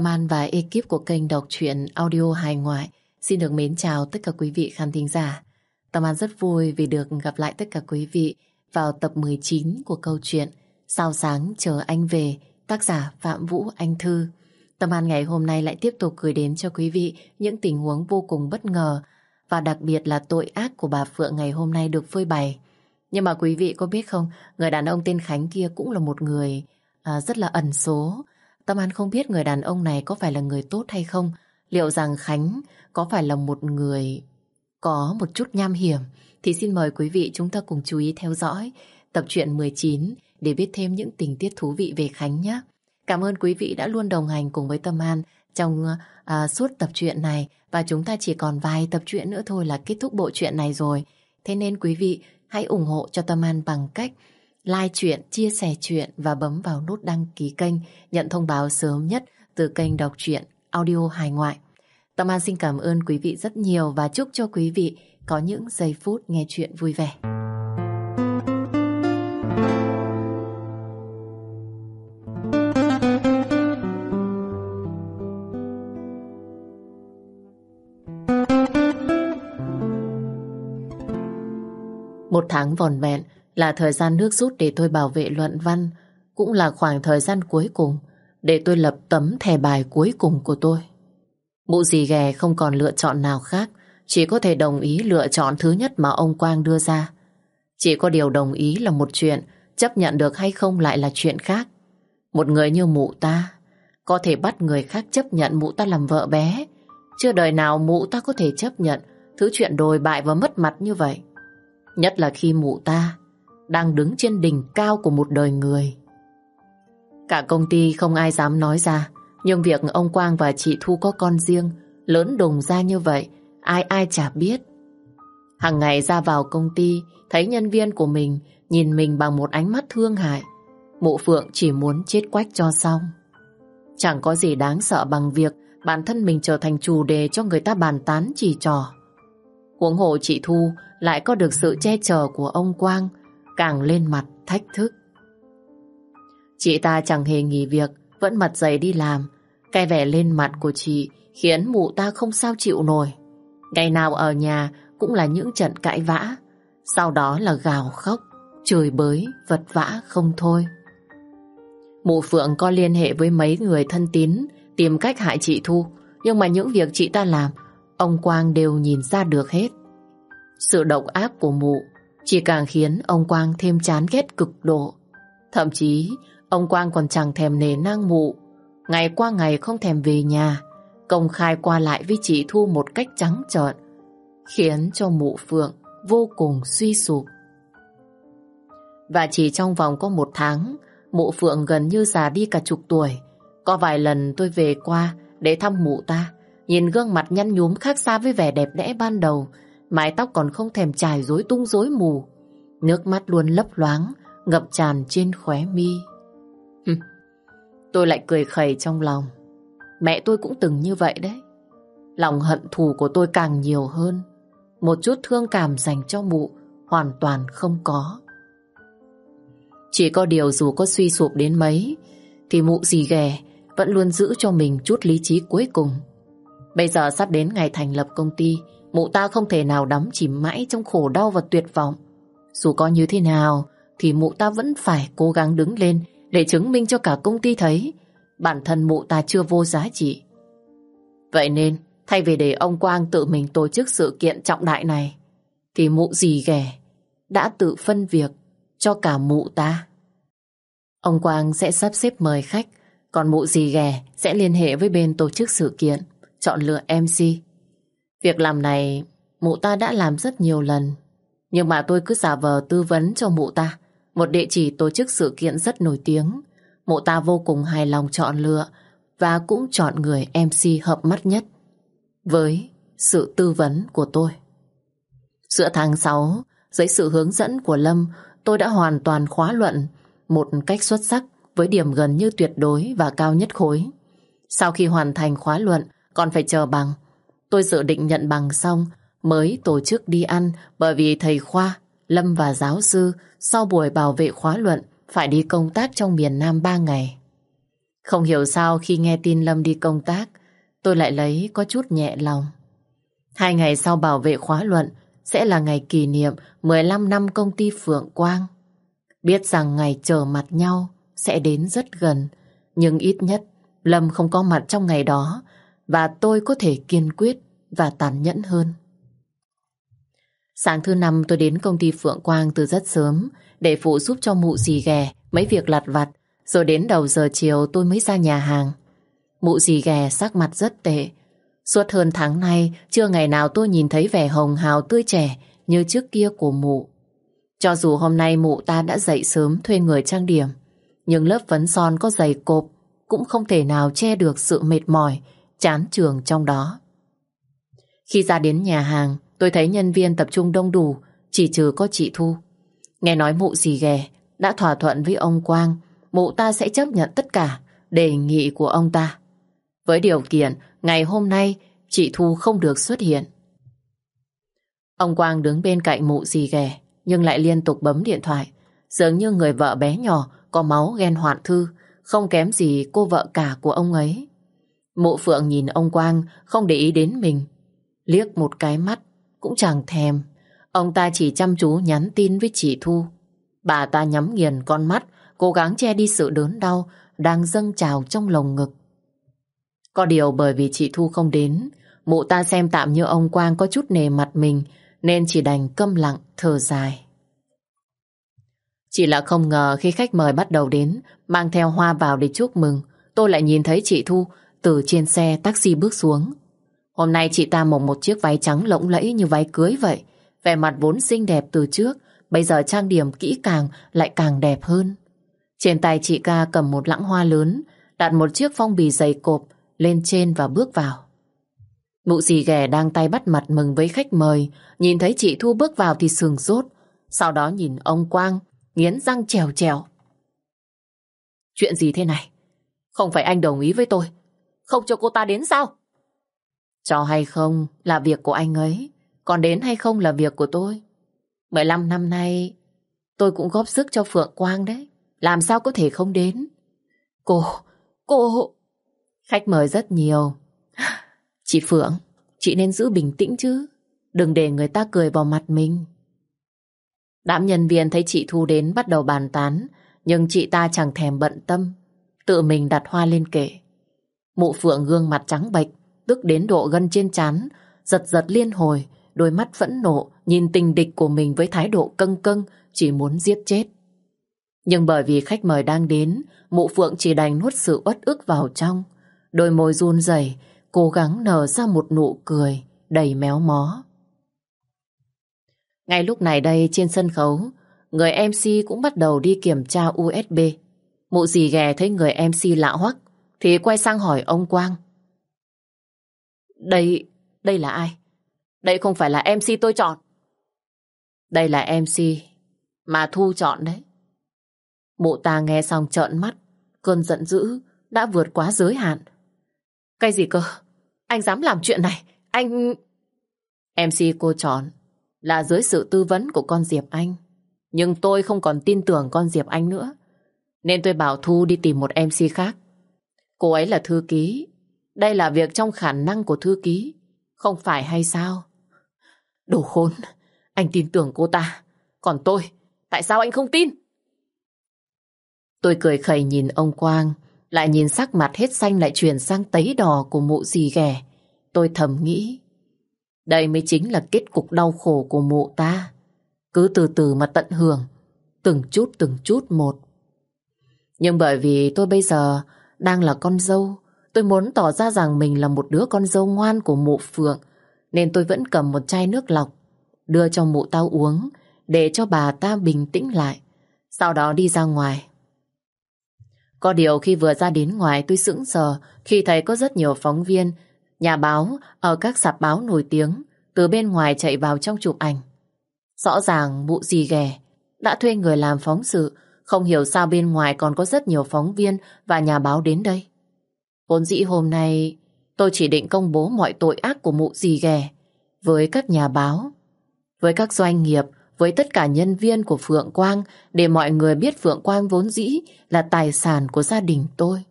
Tâm An và ekip của kênh đọc truyện audio hài ngoại xin được mến chào tất cả quý vị khán thính giả. Tâm An rất vui vì được gặp lại tất cả quý vị vào tập 19 của câu chuyện Sao sáng chờ anh về, tác giả Phạm Vũ Anh Thư. Tâm An ngày hôm nay lại tiếp tục gửi đến cho quý vị những tình huống vô cùng bất ngờ và đặc biệt là tội ác của bà Phượng ngày hôm nay được phơi bày. Nhưng mà quý vị có biết không, người đàn ông tên Khánh kia cũng là một người à, rất là ẩn số. Tâm An không biết người đàn ông này có phải là người tốt hay không. Liệu rằng Khánh có phải là một người có một chút nham hiểm thì xin mời quý vị chúng ta cùng chú ý theo dõi tập truyện 19 để biết thêm những tình tiết thú vị về Khánh nhé. Cảm ơn quý vị đã luôn đồng hành cùng với Tâm An trong à, suốt tập truyện này và chúng ta chỉ còn vài tập truyện nữa thôi là kết thúc bộ truyện này rồi. Thế nên quý vị hãy ủng hộ cho Tâm An bằng cách like chuyện, chia sẻ chuyện và bấm vào nút đăng ký kênh nhận thông báo sớm nhất từ kênh đọc truyện audio hài ngoại. Tâm An xin cảm ơn quý vị rất nhiều và chúc cho quý vị có những giây phút nghe chuyện vui vẻ. Một tháng vòn vẹn là thời gian nước rút để tôi bảo vệ luận văn, cũng là khoảng thời gian cuối cùng để tôi lập tấm thẻ bài cuối cùng của tôi. Mụ dì ghè không còn lựa chọn nào khác, chỉ có thể đồng ý lựa chọn thứ nhất mà ông Quang đưa ra. Chỉ có điều đồng ý là một chuyện, chấp nhận được hay không lại là chuyện khác. Một người như mụ ta, có thể bắt người khác chấp nhận mụ ta làm vợ bé, chưa đời nào mụ ta có thể chấp nhận thứ chuyện đồi bại và mất mặt như vậy. Nhất là khi mụ ta đang đứng trên đỉnh cao của một đời người. Cả công ty không ai dám nói ra, nhưng việc ông Quang và chị Thu có con riêng, lớn đùng ra như vậy, ai ai chả biết. Hàng ngày ra vào công ty, thấy nhân viên của mình nhìn mình bằng một ánh mắt thương hại. Mụ Phượng chỉ muốn chết quách cho xong. Chẳng có gì đáng sợ bằng việc bản thân mình trở thành chủ đề cho người ta bàn tán chỉ trò. Huống hộ chị Thu lại có được sự che chở của ông Quang, càng lên mặt thách thức. Chị ta chẳng hề nghỉ việc, vẫn mặt dày đi làm. Cái vẻ lên mặt của chị khiến mụ ta không sao chịu nổi. Ngày nào ở nhà cũng là những trận cãi vã, sau đó là gào khóc, chửi bới, vật vã không thôi. Mụ Phượng có liên hệ với mấy người thân tín tìm cách hại chị Thu, nhưng mà những việc chị ta làm, ông Quang đều nhìn ra được hết. Sự độc ác của mụ chỉ càng khiến ông Quang thêm chán ghét cực độ. Thậm chí, ông Quang còn chẳng thèm nề nang mụ. Ngày qua ngày không thèm về nhà, công khai qua lại với chị Thu một cách trắng trợn, khiến cho mụ Phượng vô cùng suy sụp. Và chỉ trong vòng có một tháng, mụ Phượng gần như già đi cả chục tuổi. Có vài lần tôi về qua để thăm mụ ta, nhìn gương mặt nhăn nhúm khác xa với vẻ đẹp đẽ ban đầu, mái tóc còn không thèm trải rối tung rối mù. Nước mắt luôn lấp loáng, ngập tràn trên khóe mi. tôi lại cười khẩy trong lòng. Mẹ tôi cũng từng như vậy đấy. Lòng hận thù của tôi càng nhiều hơn. Một chút thương cảm dành cho mụ hoàn toàn không có. Chỉ có điều dù có suy sụp đến mấy thì mụ gì ghẻ vẫn luôn giữ cho mình chút lý trí cuối cùng. Bây giờ sắp đến ngày thành lập công ty Mụ ta không thể nào đắm chìm mãi trong khổ đau và tuyệt vọng. Dù có như thế nào, thì mụ ta vẫn phải cố gắng đứng lên để chứng minh cho cả công ty thấy bản thân mụ ta chưa vô giá trị. Vậy nên, thay vì để ông Quang tự mình tổ chức sự kiện trọng đại này, thì mụ gì ghẻ đã tự phân việc cho cả mụ ta. Ông Quang sẽ sắp xếp mời khách, còn mụ gì ghẻ sẽ liên hệ với bên tổ chức sự kiện, chọn lựa MC Việc làm này mụ ta đã làm rất nhiều lần. Nhưng mà tôi cứ giả vờ tư vấn cho mụ ta một địa chỉ tổ chức sự kiện rất nổi tiếng. Mụ ta vô cùng hài lòng chọn lựa và cũng chọn người MC hợp mắt nhất với sự tư vấn của tôi. Giữa tháng 6, dưới sự hướng dẫn của Lâm, tôi đã hoàn toàn khóa luận một cách xuất sắc với điểm gần như tuyệt đối và cao nhất khối. Sau khi hoàn thành khóa luận, còn phải chờ bằng Tôi dự định nhận bằng xong mới tổ chức đi ăn bởi vì thầy Khoa, Lâm và giáo sư sau buổi bảo vệ khóa luận phải đi công tác trong miền Nam 3 ngày. Không hiểu sao khi nghe tin Lâm đi công tác, tôi lại lấy có chút nhẹ lòng. Hai ngày sau bảo vệ khóa luận sẽ là ngày kỷ niệm 15 năm công ty Phượng Quang. Biết rằng ngày chờ mặt nhau sẽ đến rất gần, nhưng ít nhất Lâm không có mặt trong ngày đó và tôi có thể kiên quyết và tàn nhẫn hơn. Sáng thứ năm, tôi đến công ty Phượng Quang từ rất sớm để phụ giúp cho mụ dì ghè mấy việc lặt vặt, rồi đến đầu giờ chiều tôi mới ra nhà hàng. Mụ dì ghè sắc mặt rất tệ. Suốt hơn tháng nay, chưa ngày nào tôi nhìn thấy vẻ hồng hào tươi trẻ như trước kia của mụ. Cho dù hôm nay mụ ta đã dậy sớm thuê người trang điểm, nhưng lớp phấn son có dày cộp cũng không thể nào che được sự mệt mỏi chán trường trong đó. Khi ra đến nhà hàng, tôi thấy nhân viên tập trung đông đủ, chỉ trừ có chị Thu. Nghe nói mụ gì ghè, đã thỏa thuận với ông Quang, mụ ta sẽ chấp nhận tất cả đề nghị của ông ta. Với điều kiện, ngày hôm nay, chị Thu không được xuất hiện. Ông Quang đứng bên cạnh mụ gì ghè, nhưng lại liên tục bấm điện thoại. Dường như người vợ bé nhỏ có máu ghen hoạn thư, không kém gì cô vợ cả của ông ấy mộ Phượng nhìn ông Quang không để ý đến mình. Liếc một cái mắt cũng chẳng thèm. Ông ta chỉ chăm chú nhắn tin với chị Thu. Bà ta nhắm nghiền con mắt, cố gắng che đi sự đớn đau đang dâng trào trong lồng ngực. Có điều bởi vì chị Thu không đến, mụ ta xem tạm như ông Quang có chút nề mặt mình, nên chỉ đành câm lặng, thở dài. Chỉ là không ngờ khi khách mời bắt đầu đến, mang theo hoa vào để chúc mừng, tôi lại nhìn thấy chị Thu từ trên xe taxi bước xuống. Hôm nay chị ta mộng một chiếc váy trắng lộng lẫy như váy cưới vậy. Vẻ mặt vốn xinh đẹp từ trước, bây giờ trang điểm kỹ càng lại càng đẹp hơn. Trên tay chị ca cầm một lãng hoa lớn, đặt một chiếc phong bì dày cộp lên trên và bước vào. Mụ dì ghẻ đang tay bắt mặt mừng với khách mời, nhìn thấy chị Thu bước vào thì sừng sốt, sau đó nhìn ông Quang, nghiến răng trèo trèo. Chuyện gì thế này? Không phải anh đồng ý với tôi, không cho cô ta đến sao? Cho hay không là việc của anh ấy, còn đến hay không là việc của tôi. 15 năm nay, tôi cũng góp sức cho Phượng Quang đấy. Làm sao có thể không đến? Cô, cô... Khách mời rất nhiều. Chị Phượng, chị nên giữ bình tĩnh chứ. Đừng để người ta cười vào mặt mình. Đám nhân viên thấy chị Thu đến bắt đầu bàn tán, nhưng chị ta chẳng thèm bận tâm. Tự mình đặt hoa lên kệ. Mụ Phượng gương mặt trắng bệch, tức đến độ gân trên chán, giật giật liên hồi, đôi mắt phẫn nộ, nhìn tình địch của mình với thái độ căng căng, chỉ muốn giết chết. Nhưng bởi vì khách mời đang đến, mụ Phượng chỉ đành nuốt sự uất ức vào trong. Đôi môi run rẩy, cố gắng nở ra một nụ cười đầy méo mó. Ngay lúc này đây trên sân khấu, người MC cũng bắt đầu đi kiểm tra USB. Mụ dì ghè thấy người MC lạ hoắc, thì quay sang hỏi ông Quang. Đây, đây là ai? Đây không phải là MC tôi chọn. Đây là MC mà Thu chọn đấy. Mụ ta nghe xong trợn mắt, cơn giận dữ đã vượt quá giới hạn. Cái gì cơ? Anh dám làm chuyện này? Anh... MC cô chọn là dưới sự tư vấn của con Diệp Anh. Nhưng tôi không còn tin tưởng con Diệp Anh nữa. Nên tôi bảo Thu đi tìm một MC khác. Cô ấy là thư ký. Đây là việc trong khả năng của thư ký. Không phải hay sao? Đồ khốn. Anh tin tưởng cô ta. Còn tôi, tại sao anh không tin? Tôi cười khẩy nhìn ông Quang. Lại nhìn sắc mặt hết xanh lại chuyển sang tấy đỏ của mụ dì ghẻ. Tôi thầm nghĩ. Đây mới chính là kết cục đau khổ của mụ ta. Cứ từ từ mà tận hưởng. Từng chút từng chút một. Nhưng bởi vì tôi bây giờ đang là con dâu, tôi muốn tỏ ra rằng mình là một đứa con dâu ngoan của mụ Phượng, nên tôi vẫn cầm một chai nước lọc, đưa cho mụ tao uống, để cho bà ta bình tĩnh lại. Sau đó đi ra ngoài. Có điều khi vừa ra đến ngoài tôi sững sờ khi thấy có rất nhiều phóng viên, nhà báo ở các sạp báo nổi tiếng từ bên ngoài chạy vào trong chụp ảnh. Rõ ràng mụ gì ghẻ đã thuê người làm phóng sự không hiểu sao bên ngoài còn có rất nhiều phóng viên và nhà báo đến đây. Vốn dĩ hôm nay tôi chỉ định công bố mọi tội ác của mụ dì ghẻ với các nhà báo, với các doanh nghiệp, với tất cả nhân viên của Phượng Quang để mọi người biết Phượng Quang vốn dĩ là tài sản của gia đình tôi.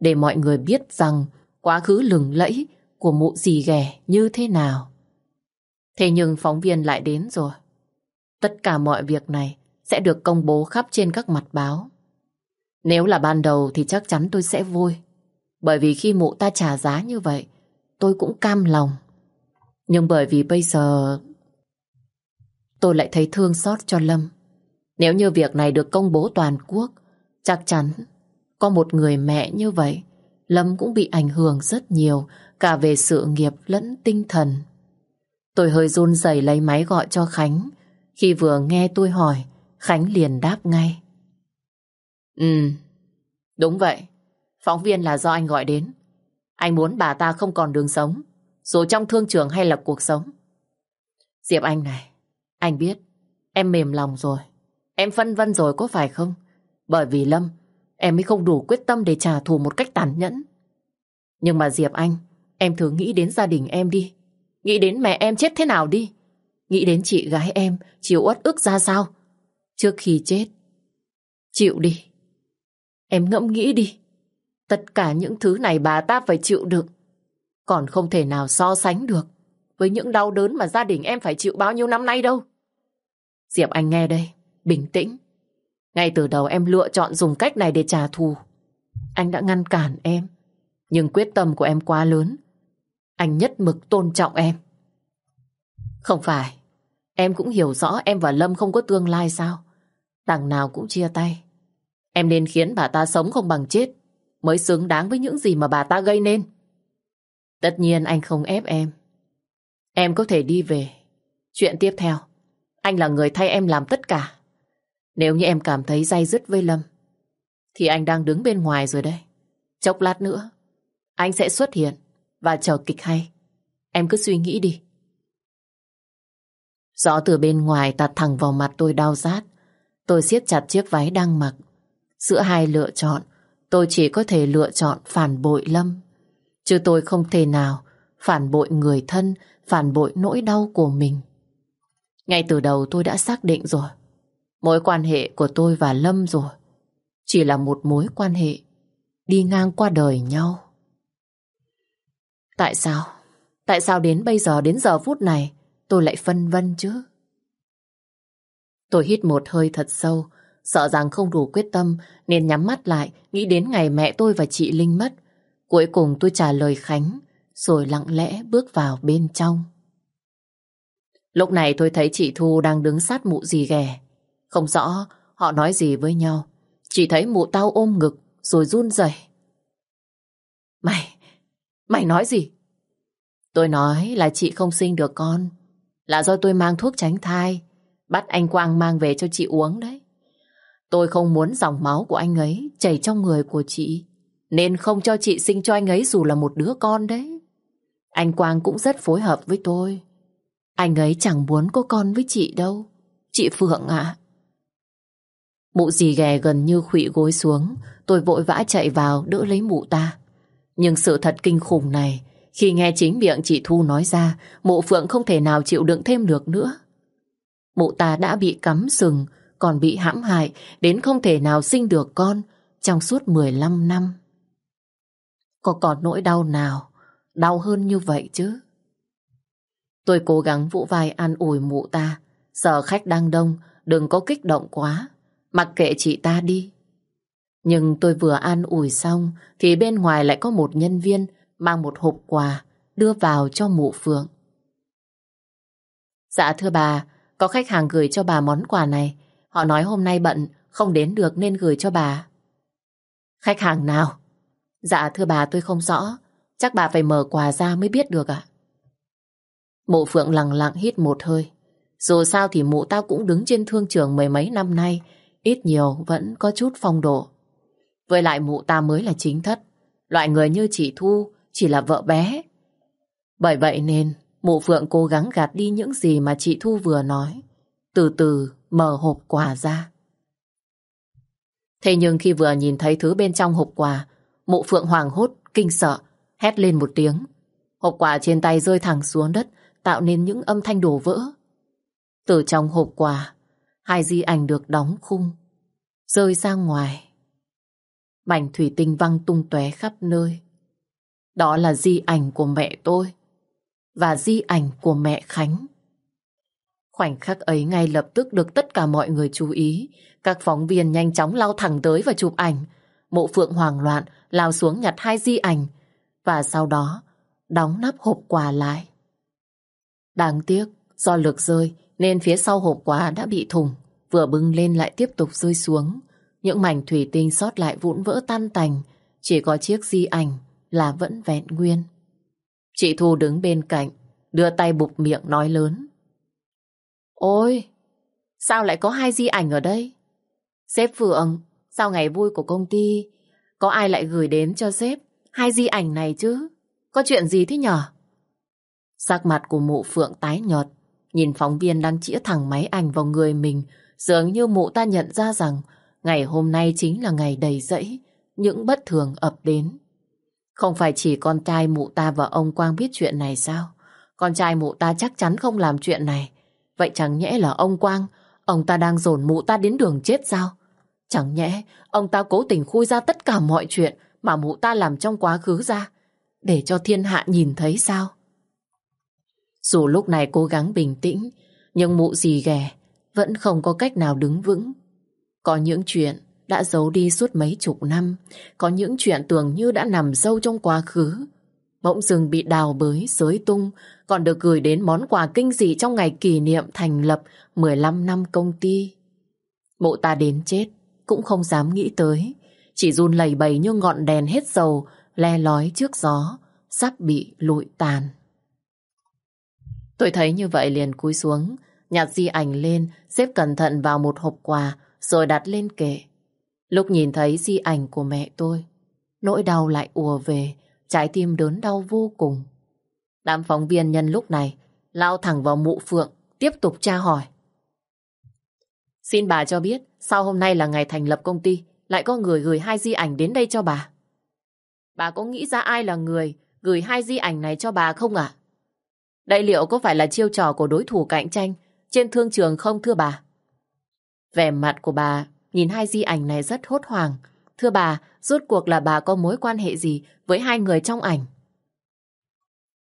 để mọi người biết rằng quá khứ lừng lẫy của mụ dì ghẻ như thế nào. Thế nhưng phóng viên lại đến rồi. Tất cả mọi việc này sẽ được công bố khắp trên các mặt báo. Nếu là ban đầu thì chắc chắn tôi sẽ vui. Bởi vì khi mụ ta trả giá như vậy, tôi cũng cam lòng. Nhưng bởi vì bây giờ tôi lại thấy thương xót cho Lâm. Nếu như việc này được công bố toàn quốc, chắc chắn có một người mẹ như vậy, Lâm cũng bị ảnh hưởng rất nhiều, cả về sự nghiệp lẫn tinh thần. Tôi hơi run rẩy lấy máy gọi cho Khánh. Khi vừa nghe tôi hỏi, Khánh liền đáp ngay. Ừ, đúng vậy. Phóng viên là do anh gọi đến. Anh muốn bà ta không còn đường sống, dù trong thương trường hay là cuộc sống. Diệp Anh này, anh biết, em mềm lòng rồi. Em phân vân rồi có phải không? Bởi vì Lâm, em mới không đủ quyết tâm để trả thù một cách tàn nhẫn. Nhưng mà Diệp Anh, em thử nghĩ đến gia đình em đi. Nghĩ đến mẹ em chết thế nào đi. Nghĩ đến chị gái em chịu uất ức ra sao. Trước khi chết. Chịu đi. Em ngẫm nghĩ đi. Tất cả những thứ này bà ta phải chịu đựng. Còn không thể nào so sánh được với những đau đớn mà gia đình em phải chịu bao nhiêu năm nay đâu. Diệp Anh nghe đây, bình tĩnh. Ngay từ đầu em lựa chọn dùng cách này để trả thù. Anh đã ngăn cản em, nhưng quyết tâm của em quá lớn. Anh nhất mực tôn trọng em. Không phải, em cũng hiểu rõ em và Lâm không có tương lai sao. Đằng nào cũng chia tay. Em nên khiến bà ta sống không bằng chết, mới xứng đáng với những gì mà bà ta gây nên. Tất nhiên anh không ép em. Em có thể đi về. Chuyện tiếp theo, anh là người thay em làm tất cả. Nếu như em cảm thấy day dứt với Lâm, thì anh đang đứng bên ngoài rồi đây. Chốc lát nữa, anh sẽ xuất hiện và chờ kịch hay. Em cứ suy nghĩ đi. Gió từ bên ngoài tạt thẳng vào mặt tôi đau rát. Tôi siết chặt chiếc váy đang mặc. Giữa hai lựa chọn, tôi chỉ có thể lựa chọn phản bội Lâm. Chứ tôi không thể nào phản bội người thân, phản bội nỗi đau của mình. Ngay từ đầu tôi đã xác định rồi. Mối quan hệ của tôi và Lâm rồi. Chỉ là một mối quan hệ đi ngang qua đời nhau. Tại sao? Tại sao đến bây giờ, đến giờ phút này, tôi lại phân vân chứ? Tôi hít một hơi thật sâu, sợ rằng không đủ quyết tâm nên nhắm mắt lại, nghĩ đến ngày mẹ tôi và chị Linh mất. Cuối cùng tôi trả lời Khánh, rồi lặng lẽ bước vào bên trong. Lúc này tôi thấy chị Thu đang đứng sát mụ gì ghẻ. Không rõ họ nói gì với nhau. Chỉ thấy mụ tao ôm ngực rồi run rẩy. Mày, mày nói gì? Tôi nói là chị không sinh được con. Là do tôi mang thuốc tránh thai. Bắt anh Quang mang về cho chị uống đấy. Tôi không muốn dòng máu của anh ấy chảy trong người của chị. Nên không cho chị sinh cho anh ấy dù là một đứa con đấy. Anh Quang cũng rất phối hợp với tôi. Anh ấy chẳng muốn có con với chị đâu. Chị Phượng ạ. Mụ dì ghè gần như khụy gối xuống. Tôi vội vã chạy vào đỡ lấy mụ ta. Nhưng sự thật kinh khủng này, khi nghe chính miệng chị Thu nói ra, mụ Phượng không thể nào chịu đựng thêm được nữa. Mụ ta đã bị cắm sừng, còn bị hãm hại, đến không thể nào sinh được con trong suốt 15 năm. Có còn nỗi đau nào đau hơn như vậy chứ? Tôi cố gắng vỗ vai an ủi mụ ta, sợ khách đang đông, đừng có kích động quá, mặc kệ chị ta đi. Nhưng tôi vừa an ủi xong thì bên ngoài lại có một nhân viên mang một hộp quà đưa vào cho mụ Phượng. Dạ thưa bà, có khách hàng gửi cho bà món quà này. Họ nói hôm nay bận, không đến được nên gửi cho bà. Khách hàng nào? Dạ thưa bà tôi không rõ. Chắc bà phải mở quà ra mới biết được ạ. Mụ Phượng lặng lặng hít một hơi. Dù sao thì mụ tao cũng đứng trên thương trường mười mấy năm nay, ít nhiều vẫn có chút phong độ. Với lại mụ ta mới là chính thất, loại người như chị Thu chỉ là vợ bé. Bởi vậy nên mụ Phượng cố gắng gạt đi những gì mà chị Thu vừa nói, từ từ mở hộp quà ra. Thế nhưng khi vừa nhìn thấy thứ bên trong hộp quà, mụ Phượng hoảng hốt, kinh sợ, hét lên một tiếng. Hộp quà trên tay rơi thẳng xuống đất, tạo nên những âm thanh đổ vỡ. Từ trong hộp quà, hai di ảnh được đóng khung, rơi ra ngoài. Mảnh thủy tinh văng tung tóe khắp nơi. Đó là di ảnh của mẹ tôi và di ảnh của mẹ Khánh. Khoảnh khắc ấy ngay lập tức được tất cả mọi người chú ý. Các phóng viên nhanh chóng lao thẳng tới và chụp ảnh. Mộ phượng hoảng loạn lao xuống nhặt hai di ảnh và sau đó đóng nắp hộp quà lại. Đáng tiếc, do lực rơi nên phía sau hộp quà đã bị thủng, vừa bưng lên lại tiếp tục rơi xuống. Những mảnh thủy tinh sót lại vụn vỡ tan tành, chỉ có chiếc di ảnh là vẫn vẹn nguyên. Chị Thu đứng bên cạnh, đưa tay bụp miệng nói lớn. Ôi, sao lại có hai di ảnh ở đây? Sếp Phượng, sau ngày vui của công ty, có ai lại gửi đến cho sếp hai di ảnh này chứ? Có chuyện gì thế nhở? Sắc mặt của mụ Phượng tái nhợt, nhìn phóng viên đang chĩa thẳng máy ảnh vào người mình, dường như mụ ta nhận ra rằng ngày hôm nay chính là ngày đầy dẫy, những bất thường ập đến. Không phải chỉ con trai mụ ta và ông Quang biết chuyện này sao? Con trai mụ ta chắc chắn không làm chuyện này. Vậy chẳng nhẽ là ông Quang, ông ta đang dồn mụ ta đến đường chết sao? Chẳng nhẽ ông ta cố tình khui ra tất cả mọi chuyện mà mụ ta làm trong quá khứ ra, để cho thiên hạ nhìn thấy sao? Dù lúc này cố gắng bình tĩnh, nhưng mụ gì ghẻ vẫn không có cách nào đứng vững. Có những chuyện đã giấu đi suốt mấy chục năm, có những chuyện tưởng như đã nằm sâu trong quá khứ. Bỗng dừng bị đào bới, xới tung, còn được gửi đến món quà kinh dị trong ngày kỷ niệm thành lập 15 năm công ty. Mụ ta đến chết, cũng không dám nghĩ tới, chỉ run lẩy bẩy như ngọn đèn hết dầu, le lói trước gió, sắp bị lụi tàn. Tôi thấy như vậy liền cúi xuống, nhặt di ảnh lên, xếp cẩn thận vào một hộp quà, rồi đặt lên kệ. Lúc nhìn thấy di ảnh của mẹ tôi, nỗi đau lại ùa về, trái tim đớn đau vô cùng. Đám phóng viên nhân lúc này lao thẳng vào mụ Phượng, tiếp tục tra hỏi. Xin bà cho biết, sao hôm nay là ngày thành lập công ty, lại có người gửi hai di ảnh đến đây cho bà? Bà có nghĩ ra ai là người gửi hai di ảnh này cho bà không ạ? Đây liệu có phải là chiêu trò của đối thủ cạnh tranh trên thương trường không thưa bà? Vẻ mặt của bà nhìn hai di ảnh này rất hốt hoảng. Thưa bà, rốt cuộc là bà có mối quan hệ gì với hai người trong ảnh?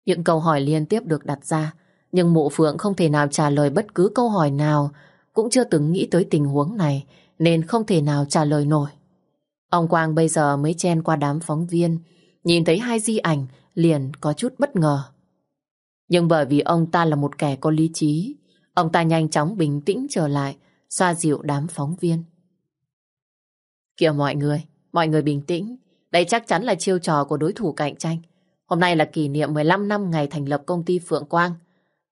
Những câu hỏi liên tiếp được đặt ra, nhưng mụ Phượng không thể nào trả lời bất cứ câu hỏi nào, cũng chưa từng nghĩ tới tình huống này, nên không thể nào trả lời nổi. Ông Quang bây giờ mới chen qua đám phóng viên, nhìn thấy hai di ảnh liền có chút bất ngờ. Nhưng bởi vì ông ta là một kẻ có lý trí, ông ta nhanh chóng bình tĩnh trở lại, xoa dịu đám phóng viên. Kìa mọi người, mọi người bình tĩnh. Đây chắc chắn là chiêu trò của đối thủ cạnh tranh. Hôm nay là kỷ niệm 15 năm ngày thành lập công ty Phượng Quang.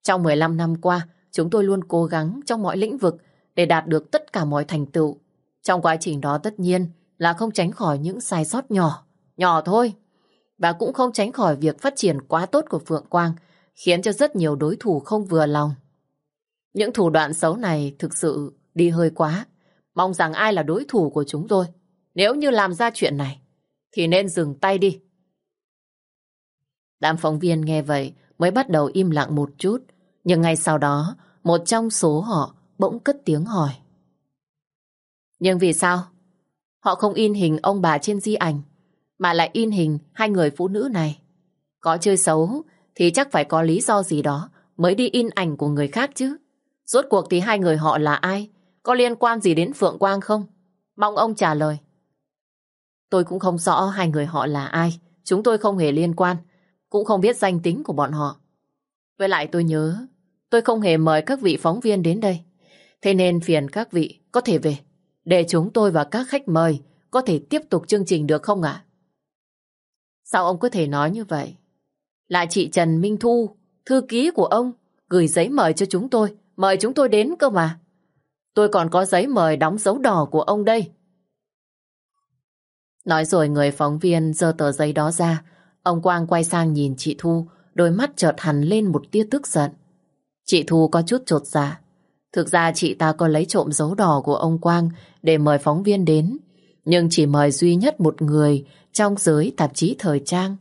Trong 15 năm qua, chúng tôi luôn cố gắng trong mọi lĩnh vực để đạt được tất cả mọi thành tựu. Trong quá trình đó tất nhiên là không tránh khỏi những sai sót nhỏ, nhỏ thôi. Và cũng không tránh khỏi việc phát triển quá tốt của Phượng Quang, khiến cho rất nhiều đối thủ không vừa lòng. Những thủ đoạn xấu này thực sự đi hơi quá. Mong rằng ai là đối thủ của chúng tôi. Nếu như làm ra chuyện này, thì nên dừng tay đi. Đám phóng viên nghe vậy mới bắt đầu im lặng một chút. Nhưng ngay sau đó, một trong số họ bỗng cất tiếng hỏi. Nhưng vì sao? Họ không in hình ông bà trên di ảnh, mà lại in hình hai người phụ nữ này. Có chơi xấu thì chắc phải có lý do gì đó mới đi in ảnh của người khác chứ. Rốt cuộc thì hai người họ là ai? Có liên quan gì đến Phượng Quang không? Mong ông trả lời. Tôi cũng không rõ hai người họ là ai. Chúng tôi không hề liên quan. Cũng không biết danh tính của bọn họ. Với lại tôi nhớ, tôi không hề mời các vị phóng viên đến đây. Thế nên phiền các vị có thể về. Để chúng tôi và các khách mời có thể tiếp tục chương trình được không ạ? Sao ông có thể nói như vậy? Là chị Trần Minh Thu, thư ký của ông, gửi giấy mời cho chúng tôi, mời chúng tôi đến cơ mà. Tôi còn có giấy mời đóng dấu đỏ của ông đây. Nói rồi người phóng viên giơ tờ giấy đó ra. Ông Quang quay sang nhìn chị Thu, đôi mắt chợt hẳn lên một tia tức giận. Chị Thu có chút trột dạ. Thực ra chị ta có lấy trộm dấu đỏ của ông Quang để mời phóng viên đến, nhưng chỉ mời duy nhất một người trong giới tạp chí thời trang.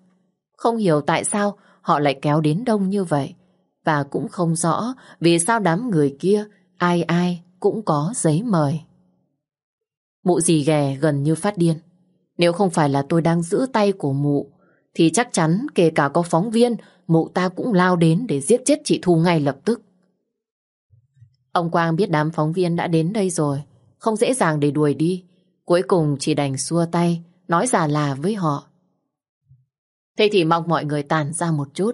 Không hiểu tại sao họ lại kéo đến đông như vậy, và cũng không rõ vì sao đám người kia ai ai cũng có giấy mời. Mụ gì ghè gần như phát điên. Nếu không phải là tôi đang giữ tay của mụ, thì chắc chắn kể cả có phóng viên, mụ ta cũng lao đến để giết chết chị Thu ngay lập tức. Ông Quang biết đám phóng viên đã đến đây rồi, không dễ dàng để đuổi đi. Cuối cùng chỉ đành xua tay, nói già là với họ. Thế thì mong mọi người tàn ra một chút.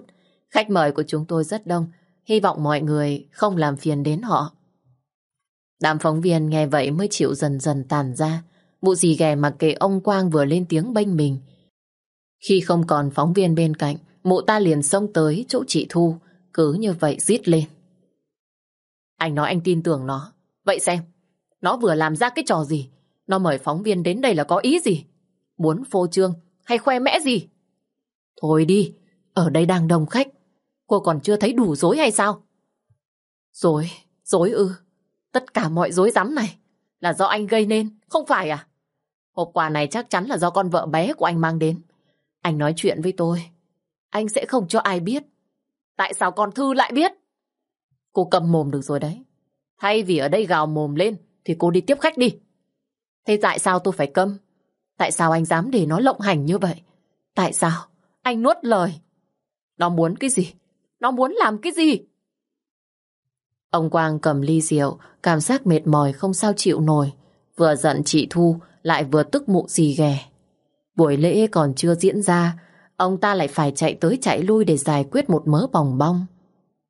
Khách mời của chúng tôi rất đông, hy vọng mọi người không làm phiền đến họ. Đám phóng viên nghe vậy mới chịu dần dần tàn ra. Mụ gì ghẻ mặc kệ ông Quang vừa lên tiếng bênh mình. Khi không còn phóng viên bên cạnh, mụ ta liền xông tới chỗ chị Thu, cứ như vậy rít lên. Anh nói anh tin tưởng nó. Vậy xem, nó vừa làm ra cái trò gì? Nó mời phóng viên đến đây là có ý gì? Muốn phô trương hay khoe mẽ gì? Thôi đi, ở đây đang đông khách. Cô còn chưa thấy đủ dối hay sao? Dối, dối ư. Tất cả mọi dối rắm này là do anh gây nên, không phải à? Hộp quà này chắc chắn là do con vợ bé của anh mang đến. Anh nói chuyện với tôi. Anh sẽ không cho ai biết. Tại sao con Thư lại biết? Cô cầm mồm được rồi đấy. Thay vì ở đây gào mồm lên thì cô đi tiếp khách đi. Thế tại sao tôi phải câm? Tại sao anh dám để nó lộng hành như vậy? Tại sao? Anh nuốt lời. Nó muốn cái gì? Nó muốn làm cái gì? Ông Quang cầm ly rượu, cảm giác mệt mỏi không sao chịu nổi. Vừa giận chị Thu, lại vừa tức mụ gì ghẻ. Buổi lễ còn chưa diễn ra, ông ta lại phải chạy tới chạy lui để giải quyết một mớ bòng bong.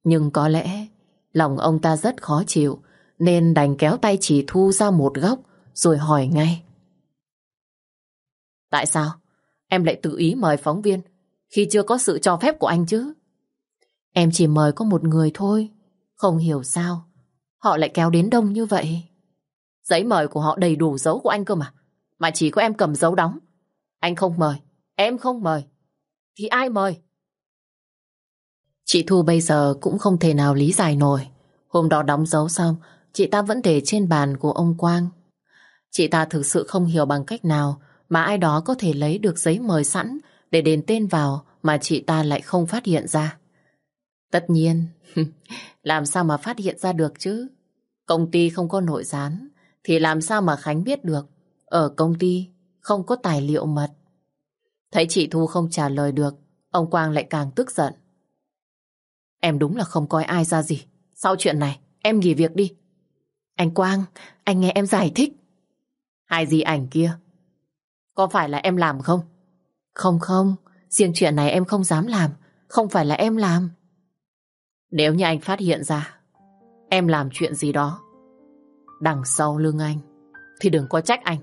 Nhưng có lẽ lòng ông ta rất khó chịu, nên đành kéo tay chị Thu ra một góc rồi hỏi ngay. Tại sao? Em lại tự ý mời phóng viên khi chưa có sự cho phép của anh chứ? Em chỉ mời có một người thôi. Không hiểu sao họ lại kéo đến đông như vậy. Giấy mời của họ đầy đủ dấu của anh cơ mà. Mà chỉ có em cầm dấu đóng. Anh không mời, em không mời. Thì ai mời? Chị Thu bây giờ cũng không thể nào lý giải nổi. Hôm đó đóng dấu xong, chị ta vẫn để trên bàn của ông Quang. Chị ta thực sự không hiểu bằng cách nào mà ai đó có thể lấy được giấy mời sẵn để đền tên vào mà chị ta lại không phát hiện ra. Tất nhiên, làm sao mà phát hiện ra được chứ? Công ty không có nội gián, thì làm sao mà Khánh biết được? Ở công ty không có tài liệu mật. Thấy chị Thu không trả lời được, ông Quang lại càng tức giận. Em đúng là không coi ai ra gì. Sau chuyện này, em nghỉ việc đi. Anh Quang, anh nghe em giải thích. Hai gì ảnh kia? Có phải là em làm không? Không không, riêng chuyện này em không dám làm. Không phải là em làm. Nếu như anh phát hiện ra em làm chuyện gì đó đằng sau lưng anh thì đừng có trách anh.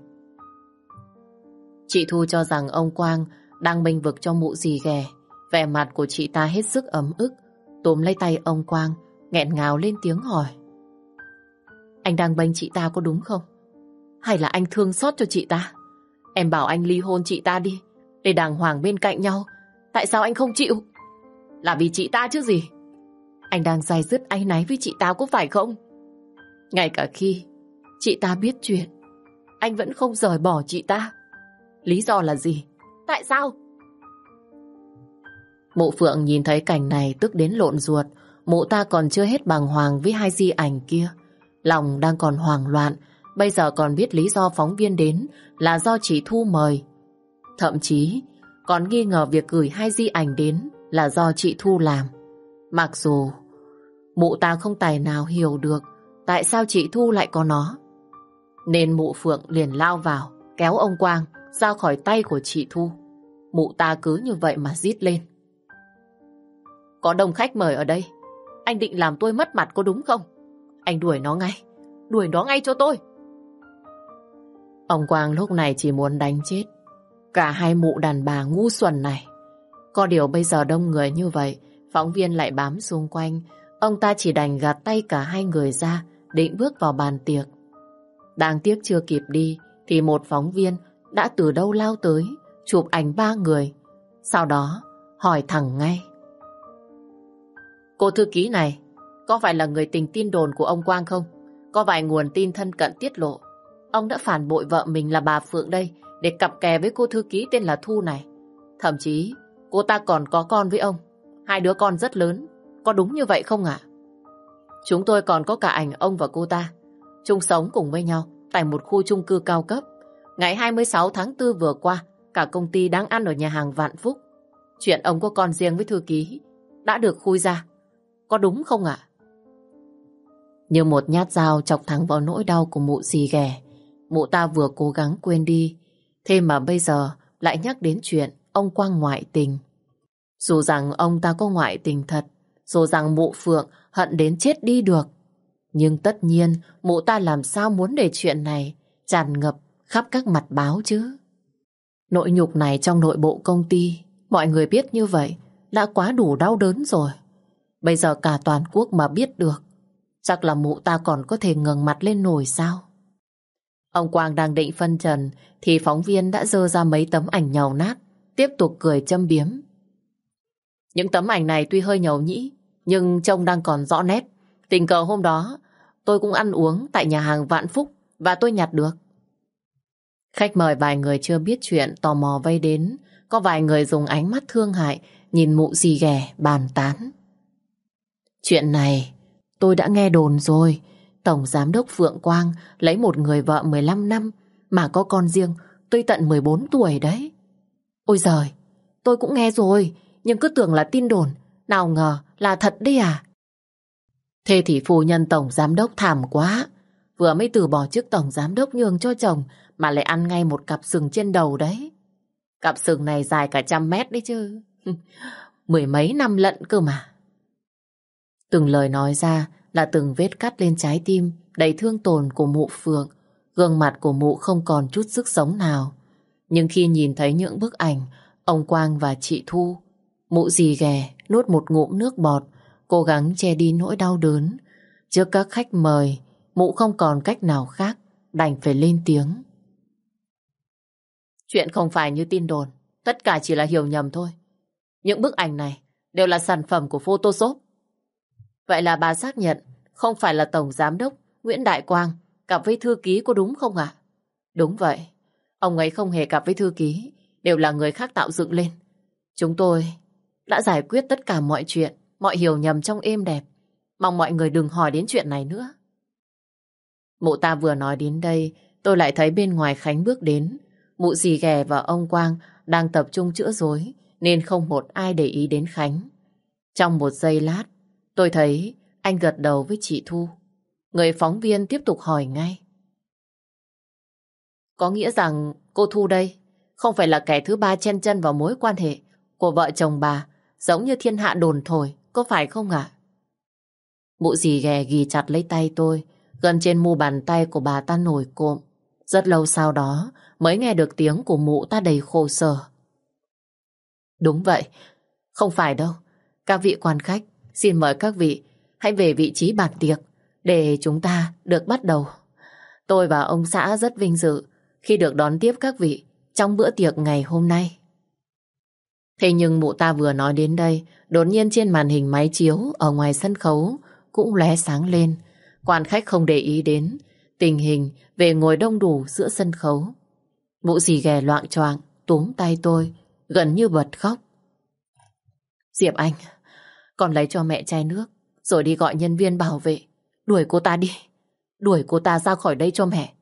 Chị Thu cho rằng ông Quang đang bênh vực cho mụ gì ghẻ. Vẻ mặt của chị ta hết sức ấm ức, Tốm lấy tay ông Quang, nghẹn ngào lên tiếng hỏi. Anh đang bênh chị ta có đúng không? Hay là anh thương xót cho chị ta? Em bảo anh ly hôn chị ta đi, để đàng hoàng bên cạnh nhau. Tại sao anh không chịu? Là vì chị ta chứ gì? Anh đang dài dứt áy náy với chị ta có phải không? Ngay cả khi chị ta biết chuyện, anh vẫn không rời bỏ chị ta. Lý do là gì? Tại sao? Mụ Phượng nhìn thấy cảnh này tức đến lộn ruột. Mụ ta còn chưa hết bàng hoàng với hai di ảnh kia. Lòng đang còn hoảng loạn. Bây giờ còn biết lý do phóng viên đến là do chị Thu mời. Thậm chí còn nghi ngờ việc gửi hai di ảnh đến là do chị Thu làm. Mặc dù mụ ta không tài nào hiểu được tại sao chị Thu lại có nó. Nên mụ Phượng liền lao vào, kéo ông Quang ra khỏi tay của chị Thu. Mụ ta cứ như vậy mà rít lên. Có đông khách mời ở đây. Anh định làm tôi mất mặt có đúng không? Anh đuổi nó ngay. Đuổi nó ngay cho tôi. Ông Quang lúc này chỉ muốn đánh chết. Cả hai mụ đàn bà ngu xuẩn này. Có điều bây giờ đông người như vậy, phóng viên lại bám xung quanh. Ông ta chỉ đành gạt tay cả hai người ra, định bước vào bàn tiệc. đang tiếc chưa kịp đi, thì một phóng viên đã từ đâu lao tới, chụp ảnh ba người. Sau đó, hỏi thẳng ngay. Cô thư ký này, có phải là người tình tin đồn của ông Quang không? Có vài nguồn tin thân cận tiết lộ. Ông đã phản bội vợ mình là bà Phượng đây để cặp kè với cô thư ký tên là Thu này. Thậm chí, cô ta còn có con với ông. Hai đứa con rất lớn. Có đúng như vậy không ạ? Chúng tôi còn có cả ảnh ông và cô ta. Chung sống cùng với nhau tại một khu chung cư cao cấp. ngày 26 tháng 4 vừa qua, cả công ty đang ăn ở nhà hàng Vạn Phúc. Chuyện ông có con riêng với thư ký đã được khui ra. Có đúng không ạ? Như một nhát dao chọc thẳng vào nỗi đau của mụ gì ghẻ. Mụ ta vừa cố gắng quên đi. Thế mà bây giờ lại nhắc đến chuyện ông Quang ngoại tình. Dù rằng ông ta có ngoại tình thật, dù rằng mụ Phượng hận đến chết đi được. Nhưng tất nhiên mụ ta làm sao muốn để chuyện này tràn ngập khắp các mặt báo chứ. Nội nhục này trong nội bộ công ty, mọi người biết như vậy đã quá đủ đau đớn rồi. Bây giờ cả toàn quốc mà biết được, chắc là mụ ta còn có thể ngẩng mặt lên nổi sao? Ông Quang đang định phân trần thì phóng viên đã dơ ra mấy tấm ảnh nhầu nát, tiếp tục cười châm biếm. Những tấm ảnh này tuy hơi nhầu nhĩ, nhưng trông đang còn rõ nét. Tình cờ hôm đó, tôi cũng ăn uống tại nhà hàng Vạn Phúc và tôi nhặt được. Khách mời vài người chưa biết chuyện tò mò vây đến, có vài người dùng ánh mắt thương hại nhìn mụ gì ghẻ bàn tán. Chuyện này tôi đã nghe đồn rồi, Tổng Giám đốc Phượng Quang lấy một người vợ 15 năm mà có con riêng, tôi tận 14 tuổi đấy. Ôi giời, tôi cũng nghe rồi, nhưng cứ tưởng là tin đồn, nào ngờ là thật đi à. Thế thì phu nhân Tổng Giám đốc thảm quá, vừa mới từ bỏ chức Tổng Giám đốc nhường cho chồng mà lại ăn ngay một cặp sừng trên đầu đấy. Cặp sừng này dài cả trăm mét đấy chứ. Mười mấy năm lận cơ mà. Từng lời nói ra là từng vết cắt lên trái tim đầy thương tổn của mụ Phượng. Gương mặt của mụ không còn chút sức sống nào. Nhưng khi nhìn thấy những bức ảnh ông Quang và chị Thu, mụ gì ghè nuốt một ngụm nước bọt, cố gắng che đi nỗi đau đớn. Trước các khách mời, mụ không còn cách nào khác, đành phải lên tiếng. Chuyện không phải như tin đồn, tất cả chỉ là hiểu nhầm thôi. Những bức ảnh này đều là sản phẩm của Photoshop. Vậy là bà xác nhận không phải là Tổng Giám đốc Nguyễn Đại Quang gặp với thư ký có đúng không ạ? Đúng vậy. Ông ấy không hề gặp với thư ký, đều là người khác tạo dựng lên. Chúng tôi đã giải quyết tất cả mọi chuyện, mọi hiểu nhầm trong êm đẹp. Mong mọi người đừng hỏi đến chuyện này nữa. Mụ ta vừa nói đến đây, tôi lại thấy bên ngoài Khánh bước đến. Mụ dì ghè và ông Quang đang tập trung chữa rối, nên không một ai để ý đến Khánh. Trong một giây lát, tôi thấy anh gật đầu với chị Thu. Người phóng viên tiếp tục hỏi ngay. Có nghĩa rằng cô Thu đây không phải là kẻ thứ ba chen chân vào mối quan hệ của vợ chồng bà giống như thiên hạ đồn thổi, có phải không ạ? Mụ dì ghè ghi chặt lấy tay tôi, gần trên mu bàn tay của bà ta nổi cộm. Rất lâu sau đó mới nghe được tiếng của mụ ta đầy khổ sở. Đúng vậy, không phải đâu. Các vị quan khách, xin mời các vị hãy về vị trí bàn tiệc để chúng ta được bắt đầu. Tôi và ông xã rất vinh dự khi được đón tiếp các vị trong bữa tiệc ngày hôm nay. Thế nhưng mụ ta vừa nói đến đây, đột nhiên trên màn hình máy chiếu ở ngoài sân khấu cũng lóe sáng lên. Quan khách không để ý đến tình hình về ngồi đông đủ giữa sân khấu. Mụ dì ghè loạn choạng túm tay tôi, gần như bật khóc. Diệp Anh, con lấy cho mẹ chai nước, rồi đi gọi nhân viên bảo vệ, đuổi cô ta đi, đuổi cô ta ra khỏi đây cho mẹ.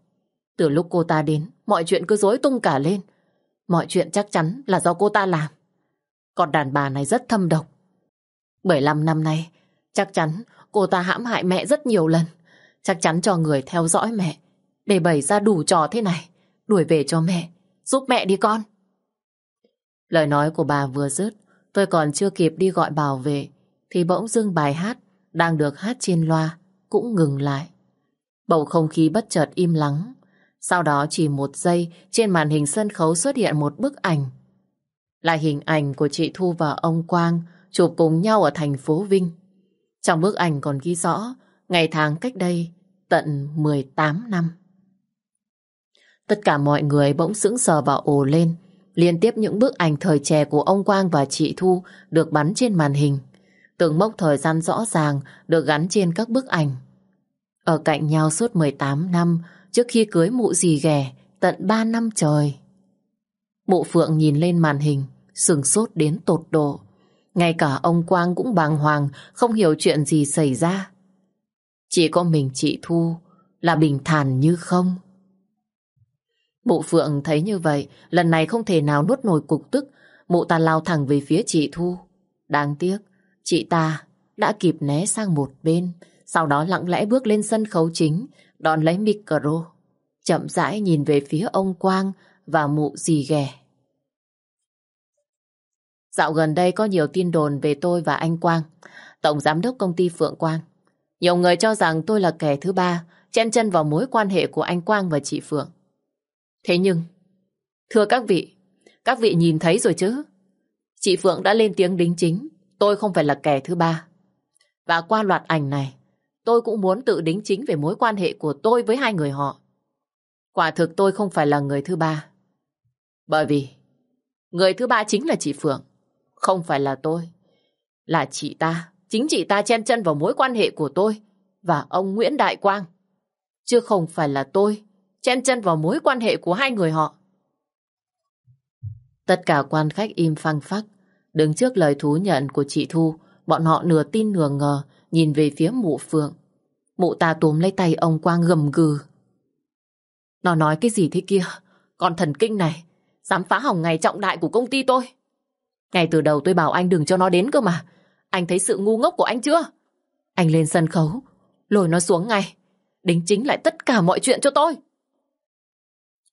Từ lúc cô ta đến, mọi chuyện cứ rối tung cả lên. Mọi chuyện chắc chắn là do cô ta làm. Còn đàn bà này rất thâm độc. 15 năm nay, chắc chắn cô ta hãm hại mẹ rất nhiều lần. Chắc chắn cho người theo dõi mẹ, để bày ra đủ trò thế này. Đuổi về cho mẹ, giúp mẹ đi con. Lời nói của bà vừa dứt, tôi còn chưa kịp đi gọi bảo về, thì bỗng dưng bài hát đang được hát trên loa cũng ngừng lại. Bầu không khí bất chợt im lắng. Sau đó chỉ một giây trên màn hình sân khấu xuất hiện một bức ảnh. Là hình ảnh của chị Thu và ông Quang chụp cùng nhau ở thành phố Vinh. Trong bức ảnh còn ghi rõ, ngày tháng cách đây tận 18 năm. Tất cả mọi người bỗng sững sờ và ồ lên. Liên tiếp những bức ảnh thời trẻ của ông Quang và chị Thu được bắn trên màn hình. Từng mốc thời gian rõ ràng được gắn trên các bức ảnh. Ở cạnh nhau suốt 18 năm, trước khi cưới mụ dì ghẻ, tận 3 năm trời bộ Phượng nhìn lên màn hình, sừng sốt đến tột độ. Ngay cả ông Quang cũng bàng hoàng, không hiểu chuyện gì xảy ra. Chỉ có mình chị Thu là bình thản như không. Mụ Phượng thấy như vậy, lần này không thể nào nuốt nổi cục tức, mụ ta lao thẳng về phía chị Thu. Đáng tiếc, chị ta đã kịp né sang một bên, sau đó lặng lẽ bước lên sân khấu chính, đón lấy micro, chậm rãi nhìn về phía ông Quang và mụ dì ghẻ. Dạo gần đây có nhiều tin đồn về tôi và anh Quang, tổng giám đốc công ty Phượng Quang. Nhiều người cho rằng tôi là kẻ thứ ba, chen chân vào mối quan hệ của anh Quang và chị Phượng. Thế nhưng, thưa các vị, các vị nhìn thấy rồi chứ? Chị Phượng đã lên tiếng đính chính, tôi không phải là kẻ thứ ba. Và qua loạt ảnh này, tôi cũng muốn tự đính chính về mối quan hệ của tôi với hai người họ. Quả thực tôi không phải là người thứ ba. Bởi vì, người thứ ba chính là chị Phượng, không phải là tôi. Là chị ta, chính chị ta chen chân vào mối quan hệ của tôi và ông Nguyễn Đại Quang. Chứ không phải là tôi chen chân vào mối quan hệ của hai người họ. Tất cả quan khách im phăng phắc, đứng trước lời thú nhận của chị Thu, bọn họ nửa tin nửa ngờ, nhìn về phía mụ Phượng. Mụ ta túm lấy tay ông Quang gầm gừ. Nó nói cái gì thế kia? Còn thần kinh này, dám phá hỏng ngày trọng đại của công ty tôi. Ngay từ đầu tôi bảo anh đừng cho nó đến cơ mà. Anh thấy sự ngu ngốc của anh chưa? Anh lên sân khấu, lôi nó xuống ngay. Đính chính lại tất cả mọi chuyện cho tôi.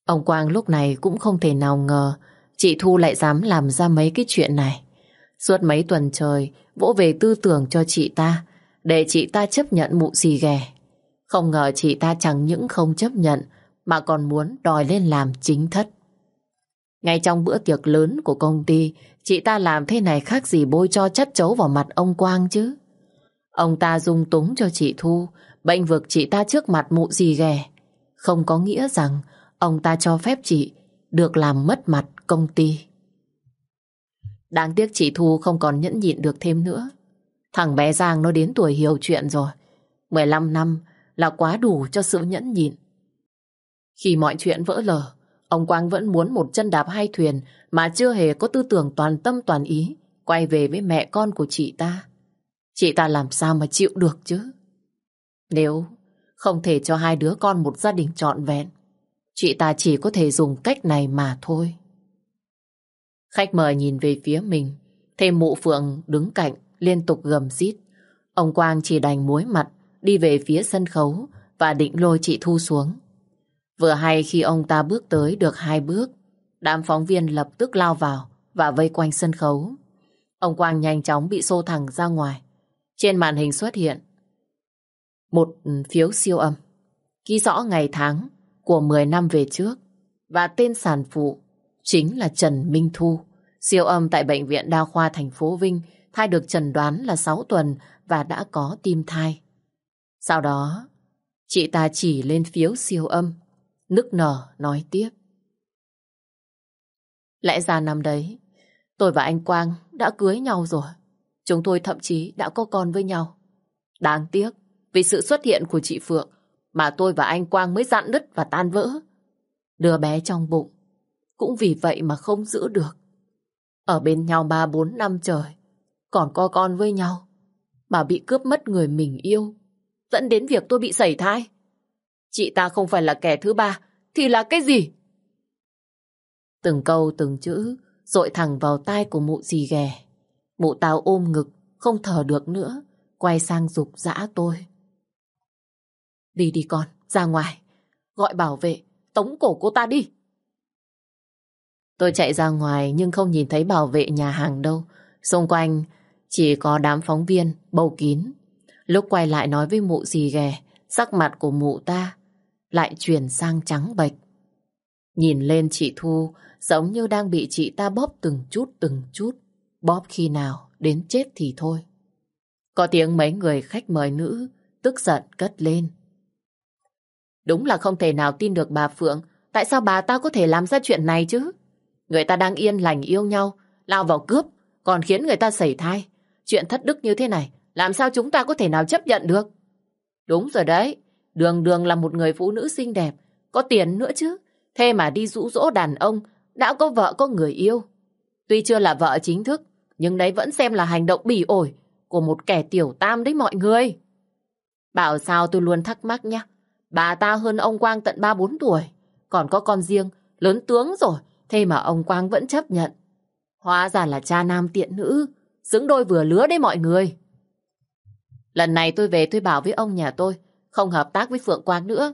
Ông Quang lúc này cũng không thể nào ngờ chị Thu lại dám làm ra mấy cái chuyện này. Suốt mấy tuần trời, vỗ về tư tưởng cho chị ta, để chị ta chấp nhận mụ gì ghẻ. Không ngờ chị ta chẳng những không chấp nhận, mà còn muốn đòi lên làm chính thất. Ngay trong bữa tiệc lớn của công ty, chị ta làm thế này khác gì bôi cho chất chấu vào mặt ông Quang chứ. Ông ta dung túng cho chị Thu, bệnh vực chị ta trước mặt mụ gì ghẻ. Không có nghĩa rằng ông ta cho phép chị được làm mất mặt công ty. Đáng tiếc chị Thu không còn nhẫn nhịn được thêm nữa. Thằng bé Giang nó đến tuổi hiểu chuyện rồi. 15 năm là quá đủ cho sự nhẫn nhịn. Khi mọi chuyện vỡ lở, ông Quang vẫn muốn một chân đạp hai thuyền mà chưa hề có tư tưởng toàn tâm toàn ý quay về với mẹ con của chị ta. Chị ta làm sao mà chịu được chứ? Nếu không thể cho hai đứa con một gia đình trọn vẹn, chị ta chỉ có thể dùng cách này mà thôi. Khách mời nhìn về phía mình, thêm mụ phượng đứng cạnh, liên tục gầm rít. Ông Quang chỉ đành muối mặt, đi về phía sân khấu và định lôi chị Thu xuống. Vừa hay khi ông ta bước tới được hai bước, đám phóng viên lập tức lao vào và vây quanh sân khấu. Ông Quang nhanh chóng bị xô thẳng ra ngoài. Trên màn hình xuất hiện một phiếu siêu âm, ghi rõ ngày tháng của 10 năm về trước và tên sản phụ chính là Trần Minh Thu. Siêu âm tại Bệnh viện Đa khoa thành phố Vinh, thai được trần đoán là 6 tuần và đã có tim thai. Sau đó, chị ta chỉ lên phiếu siêu âm, nức nở nói tiếp. Lẽ ra năm đấy, tôi và anh Quang đã cưới nhau rồi. Chúng tôi thậm chí đã có con với nhau. Đáng tiếc, vì sự xuất hiện của chị Phượng mà tôi và anh Quang mới dặn đứt và tan vỡ. Đứa bé trong bụng cũng vì vậy mà không giữ được. Ở bên nhau ba bốn năm trời, còn có con với nhau, mà bị cướp mất người mình yêu, dẫn đến việc tôi bị sẩy thai. Chị ta không phải là kẻ thứ ba, thì là cái gì? Từng câu từng chữ dội thẳng vào tai của mụ dì ghè. Mụ tao ôm ngực, không thở được nữa, quay sang dục dã tôi. Đi đi con, ra ngoài, gọi bảo vệ, tống cổ cô ta đi. Tôi chạy ra ngoài nhưng không nhìn thấy bảo vệ nhà hàng đâu. Xung quanh chỉ có đám phóng viên bầu kín. Lúc quay lại nói với mụ gì ghè, sắc mặt của mụ ta lại chuyển sang trắng bệch. Nhìn lên chị Thu giống như đang bị chị ta bóp từng chút từng chút. Bóp khi nào đến chết thì thôi. Có tiếng mấy người khách mời nữ tức giận cất lên. Đúng là không thể nào tin được bà Phượng. Tại sao bà ta có thể làm ra chuyện này chứ? Người ta đang yên lành yêu nhau, lao vào cướp, còn khiến người ta sẩy thai. Chuyện thất đức như thế này, làm sao chúng ta có thể nào chấp nhận được? Đúng rồi đấy, đường đường là một người phụ nữ xinh đẹp, có tiền nữa chứ. Thế mà đi rũ rỗ đàn ông, đã có vợ có người yêu. Tuy chưa là vợ chính thức, nhưng đấy vẫn xem là hành động bỉ ổi của một kẻ tiểu tam đấy mọi người. Bảo sao tôi luôn thắc mắc nhá. Bà ta hơn ông Quang tận 3-4 tuổi, còn có con riêng, lớn tướng rồi, thế mà ông Quang vẫn chấp nhận. Hóa ra là cha nam tiện nữ, xứng đôi vừa lứa đấy mọi người. Lần này tôi về tôi bảo với ông nhà tôi, không hợp tác với Phượng Quang nữa.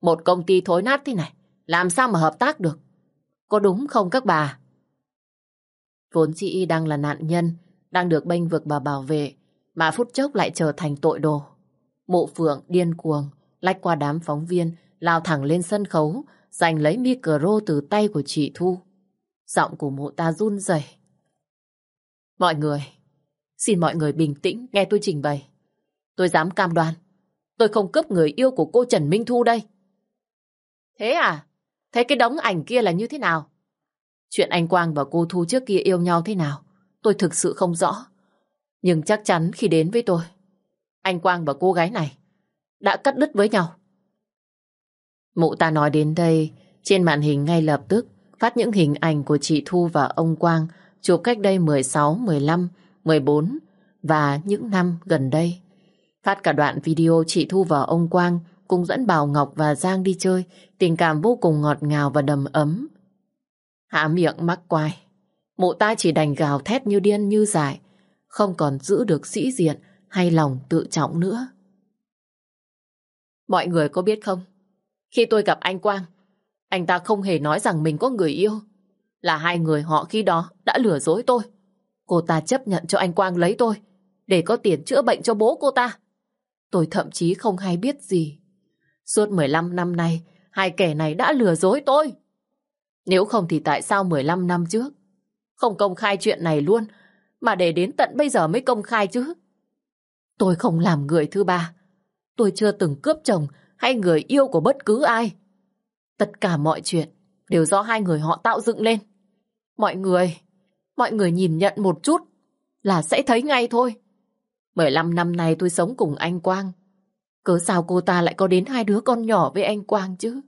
Một công ty thối nát thế này, làm sao mà hợp tác được? Có đúng không các bà? Vốn chị đang là nạn nhân, đang được bênh vực bà bảo vệ, mà phút chốc lại trở thành tội đồ. Mộ Phượng điên cuồng, lách qua đám phóng viên, lao thẳng lên sân khấu, giành lấy micro từ tay của chị Thu. Giọng của mụ ta run rẩy. Mọi người, xin mọi người bình tĩnh nghe tôi trình bày. Tôi dám cam đoan, tôi không cướp người yêu của cô Trần Minh Thu đây. Thế à? Thế cái đống ảnh kia là như thế nào? Chuyện anh Quang và cô Thu trước kia yêu nhau thế nào? Tôi thực sự không rõ. Nhưng chắc chắn khi đến với tôi, anh Quang và cô gái này đã cắt đứt với nhau. Mụ ta nói đến đây, trên màn hình ngay lập tức phát những hình ảnh của chị Thu và ông Quang chụp cách đây 16, 15, 14 và những năm gần đây. Phát cả đoạn video chị Thu và ông Quang cùng dẫn Bảo Ngọc và Giang đi chơi, tình cảm vô cùng ngọt ngào và đầm ấm. Hạ miệng mắc quai, mụ ta chỉ đành gào thét như điên như dại, không còn giữ được sĩ diện hay lòng tự trọng nữa. Mọi người có biết không, khi tôi gặp anh Quang, anh ta không hề nói rằng mình có người yêu. Là hai người họ khi đó đã lừa dối tôi. Cô ta chấp nhận cho anh Quang lấy tôi để có tiền chữa bệnh cho bố cô ta. Tôi thậm chí không hay biết gì. Suốt 15 năm nay, hai kẻ này đã lừa dối tôi. Nếu không thì tại sao 15 năm trước không công khai chuyện này luôn mà để đến tận bây giờ mới công khai chứ? Tôi không làm người thứ ba. Tôi chưa từng cướp chồng hay người yêu của bất cứ ai. Tất cả mọi chuyện đều do hai người họ tạo dựng lên. Mọi người, mọi người nhìn nhận một chút là sẽ thấy ngay thôi. 15 năm nay tôi sống cùng anh Quang. Cớ sao cô ta lại có đến hai đứa con nhỏ với anh Quang chứ?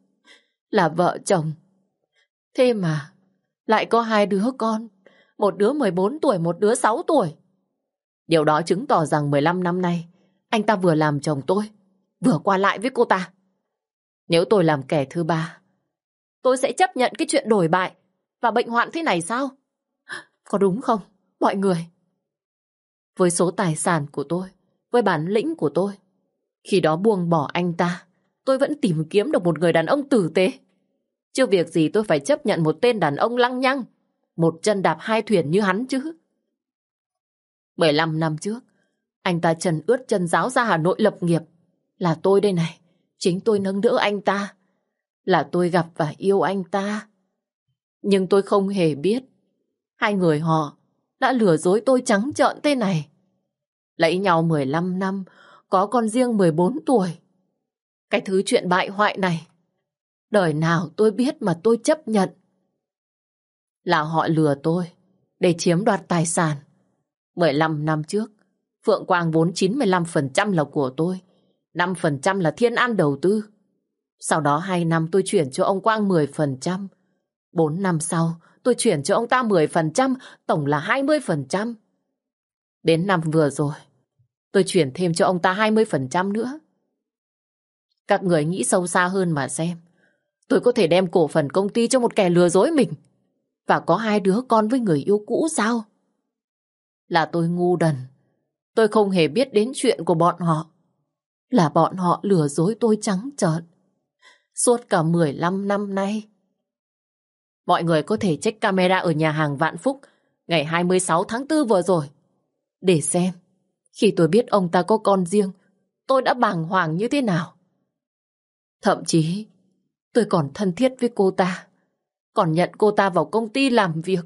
Là vợ chồng. Thế mà, lại có hai đứa con. Một đứa 14 tuổi, một đứa 6 tuổi. Điều đó chứng tỏ rằng 15 năm nay, anh ta vừa làm chồng tôi, vừa qua lại với cô ta. Nếu tôi làm kẻ thứ ba, tôi sẽ chấp nhận cái chuyện đổi bại và bệnh hoạn thế này sao? Có đúng không, mọi người? Với số tài sản của tôi, với bản lĩnh của tôi, khi đó buông bỏ anh ta, tôi vẫn tìm kiếm được một người đàn ông tử tế. Chưa việc gì tôi phải chấp nhận một tên đàn ông lăng nhăng, một chân đạp hai thuyền như hắn chứ. 15 năm trước, anh ta trần ướt chân giáo ra Hà Nội lập nghiệp. Là tôi đây này, chính tôi nâng đỡ anh ta. Là tôi gặp và yêu anh ta. Nhưng tôi không hề biết. Hai người họ đã lừa dối tôi trắng trợn thế này. Lấy nhau 15 năm, có con riêng 14 tuổi. Cái thứ chuyện bại hoại này, đời nào tôi biết mà tôi chấp nhận. Là họ lừa tôi để chiếm đoạt tài sản. 15 năm trước, Phượng Quang vốn 95% là của tôi, 5% là Thiên An đầu tư. Sau đó 2 năm tôi chuyển cho ông Quang 10%. 4 năm sau, tôi chuyển cho ông ta 10%, tổng là 20%. Đến năm vừa rồi, tôi chuyển thêm cho ông ta 20% nữa. Các người nghĩ sâu xa hơn mà xem. Tôi có thể đem cổ phần công ty cho một kẻ lừa dối mình. Và có hai đứa con với người yêu cũ sao? Là tôi ngu đần. Tôi không hề biết đến chuyện của bọn họ. Là bọn họ lừa dối tôi trắng trợn. Suốt cả 15 năm nay. Mọi người có thể check camera ở nhà hàng Vạn Phúc ngày 26 tháng 4 vừa rồi. Để xem, khi tôi biết ông ta có con riêng, tôi đã bàng hoàng như thế nào. Thậm chí, tôi còn thân thiết với cô ta, còn nhận cô ta vào công ty làm việc.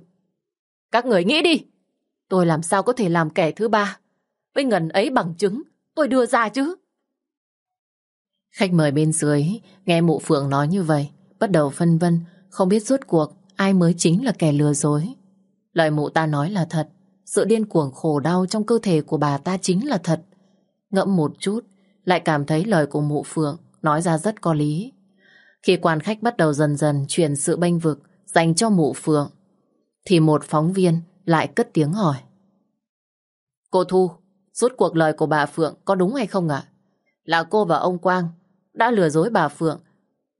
Các người nghĩ đi, tôi làm sao có thể làm kẻ thứ ba? Với ngần ấy bằng chứng, tôi đưa ra chứ. Khách mời bên dưới nghe mụ Phượng nói như vậy, bắt đầu phân vân, không biết rốt cuộc ai mới chính là kẻ lừa dối. Lời mụ ta nói là thật, sự điên cuồng khổ đau trong cơ thể của bà ta chính là thật. Ngẫm một chút, lại cảm thấy lời của mụ Phượng nói ra rất có lý. Khi quan khách bắt đầu dần dần chuyển sự bênh vực dành cho mụ Phượng, thì một phóng viên lại cất tiếng hỏi. Cô Thu, rốt cuộc lời của bà Phượng có đúng hay không ạ? Là cô và ông Quang đã lừa dối bà Phượng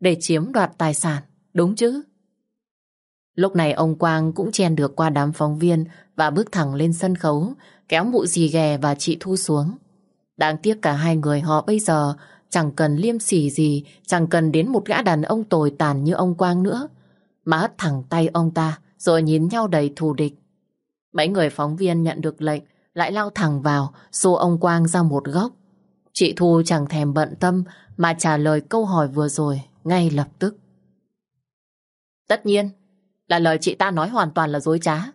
để chiếm đoạt tài sản, đúng chứ? Lúc này ông Quang cũng chen được qua đám phóng viên và bước thẳng lên sân khấu, kéo mụ dì ghè và chị Thu xuống. Đáng tiếc cả hai người họ bây giờ chẳng cần liêm sỉ gì, chẳng cần đến một gã đàn ông tồi tàn như ông Quang nữa, mà hất thẳng tay ông ta rồi nhìn nhau đầy thù địch. Mấy người phóng viên nhận được lệnh lại lao thẳng vào xô ông Quang ra một góc. Chị Thu chẳng thèm bận tâm mà trả lời câu hỏi vừa rồi ngay lập tức. Tất nhiên là lời chị ta nói hoàn toàn là dối trá.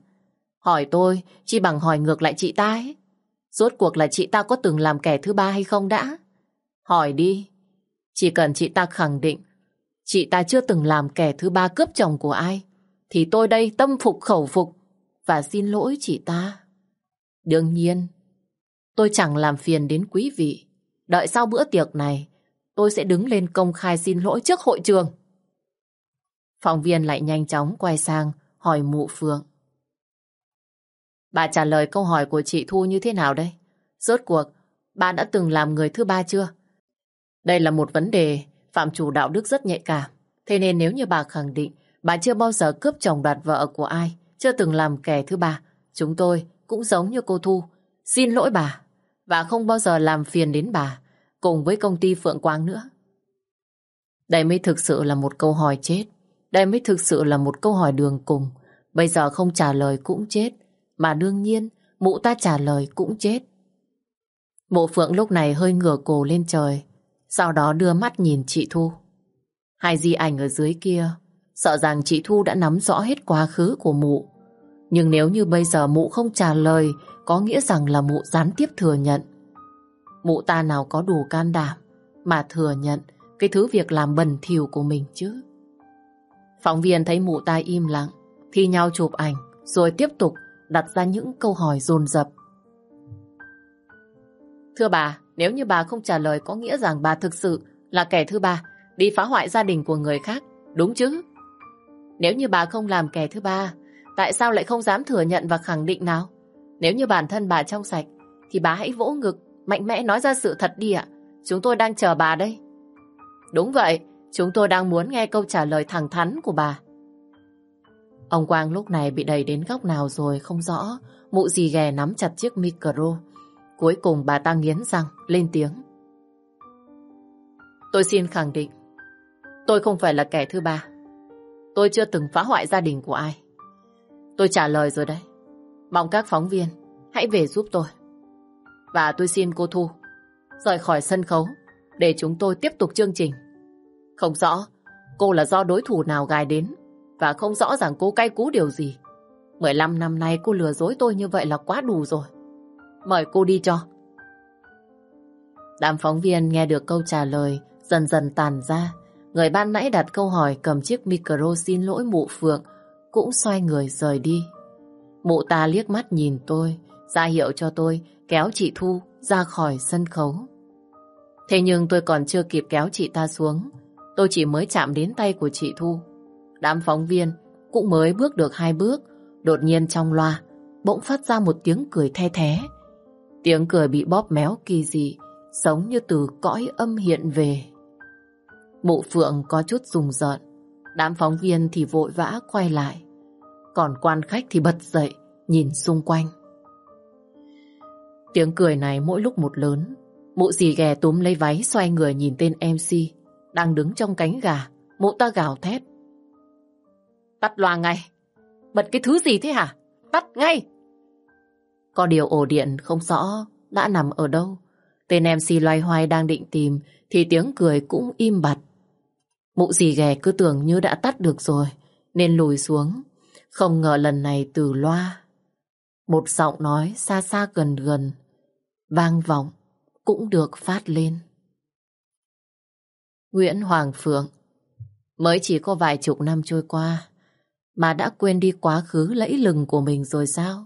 Hỏi tôi chỉ bằng hỏi ngược lại chị ta ấy. Rốt cuộc là chị ta có từng làm kẻ thứ ba hay không đã? Hỏi đi. Chỉ cần chị ta khẳng định chị ta chưa từng làm kẻ thứ ba cướp chồng của ai thì tôi đây tâm phục khẩu phục và xin lỗi chị ta. Đương nhiên, tôi chẳng làm phiền đến quý vị. Đợi sau bữa tiệc này, tôi sẽ đứng lên công khai xin lỗi trước hội trường. Phóng viên lại nhanh chóng quay sang hỏi mụ Phượng. Bà trả lời câu hỏi của chị Thu như thế nào đây? Rốt cuộc, bà đã từng làm người thứ ba chưa? Đây là một vấn đề phạm chủ đạo đức rất nhạy cảm. Thế nên nếu như bà khẳng định bà chưa bao giờ cướp chồng đoạt vợ của ai, chưa từng làm kẻ thứ ba, chúng tôi cũng giống như cô Thu. Xin lỗi bà và không bao giờ làm phiền đến bà cùng với công ty Phượng Quang nữa. Đây mới thực sự là một câu hỏi chết. Đây mới thực sự là một câu hỏi đường cùng. Bây giờ không trả lời cũng chết. Mà đương nhiên, mụ ta trả lời cũng chết. Mộ Phượng lúc này hơi ngửa cổ lên trời. Sau đó đưa mắt nhìn chị Thu. Hai di ảnh ở dưới kia, sợ rằng chị Thu đã nắm rõ hết quá khứ của mụ. Nhưng nếu như bây giờ mụ không trả lời, có nghĩa rằng là mụ gián tiếp thừa nhận. Mụ ta nào có đủ can đảm mà thừa nhận cái thứ việc làm bẩn thỉu của mình chứ. Phóng viên thấy mụ ta im lặng, thi nhau chụp ảnh, rồi tiếp tục đặt ra những câu hỏi dồn dập. Thưa bà, nếu như bà không trả lời có nghĩa rằng bà thực sự là kẻ thứ ba, đi phá hoại gia đình của người khác, đúng chứ? Nếu như bà không làm kẻ thứ ba, tại sao lại không dám thừa nhận và khẳng định nào? Nếu như bản thân bà trong sạch, thì bà hãy vỗ ngực, mạnh mẽ nói ra sự thật đi ạ. Chúng tôi đang chờ bà đây. Đúng vậy, chúng tôi đang muốn nghe câu trả lời thẳng thắn của bà. Ông Quang lúc này bị đẩy đến góc nào rồi không rõ. Mụ gì ghè nắm chặt chiếc micro. Cuối cùng bà ta nghiến răng, lên tiếng. Tôi xin khẳng định, tôi không phải là kẻ thứ ba. Tôi chưa từng phá hoại gia đình của ai. Tôi trả lời rồi đấy. Mong các phóng viên hãy về giúp tôi. Và tôi xin cô Thu rời khỏi sân khấu để chúng tôi tiếp tục chương trình. Không rõ cô là do đối thủ nào gài đến và không rõ ràng cô cay cú điều gì. 15 năm nay cô lừa dối tôi như vậy là quá đủ rồi. Mời cô đi cho. Đám phóng viên nghe được câu trả lời dần dần tàn ra. Người ban nãy đặt câu hỏi cầm chiếc micro xin lỗi mụ Phượng cũng xoay người rời đi. Mụ ta liếc mắt nhìn tôi, ra hiệu cho tôi kéo chị Thu ra khỏi sân khấu. Thế nhưng tôi còn chưa kịp kéo chị ta xuống, tôi chỉ mới chạm đến tay của chị Thu. Đám phóng viên cũng mới bước được hai bước, đột nhiên trong loa bỗng phát ra một tiếng cười the thé. Tiếng cười bị bóp méo kỳ dị, giống như từ cõi âm hiện về. Mụ Phượng có chút rùng rợn, đám phóng viên thì vội vã quay lại. Còn quan khách thì bật dậy, nhìn xung quanh. Tiếng cười này mỗi lúc một lớn. Mụ dì ghè túm lấy váy xoay người nhìn tên MC đang đứng trong cánh gà. Mụ ta gào thét. Tắt loa ngay. Bật cái thứ gì thế hả? Tắt ngay. Có điều ổ điện không rõ đã nằm ở đâu. Tên MC loay hoay đang định tìm thì tiếng cười cũng im bặt. Mụ dì ghè cứ tưởng như đã tắt được rồi, nên lùi xuống. Không ngờ lần này từ loa. Một giọng nói xa xa gần gần vang vọng, cũng được phát lên. Nguyễn Hoàng Phượng mới chỉ có vài chục năm trôi qua mà đã quên đi quá khứ lẫy lừng của mình rồi sao?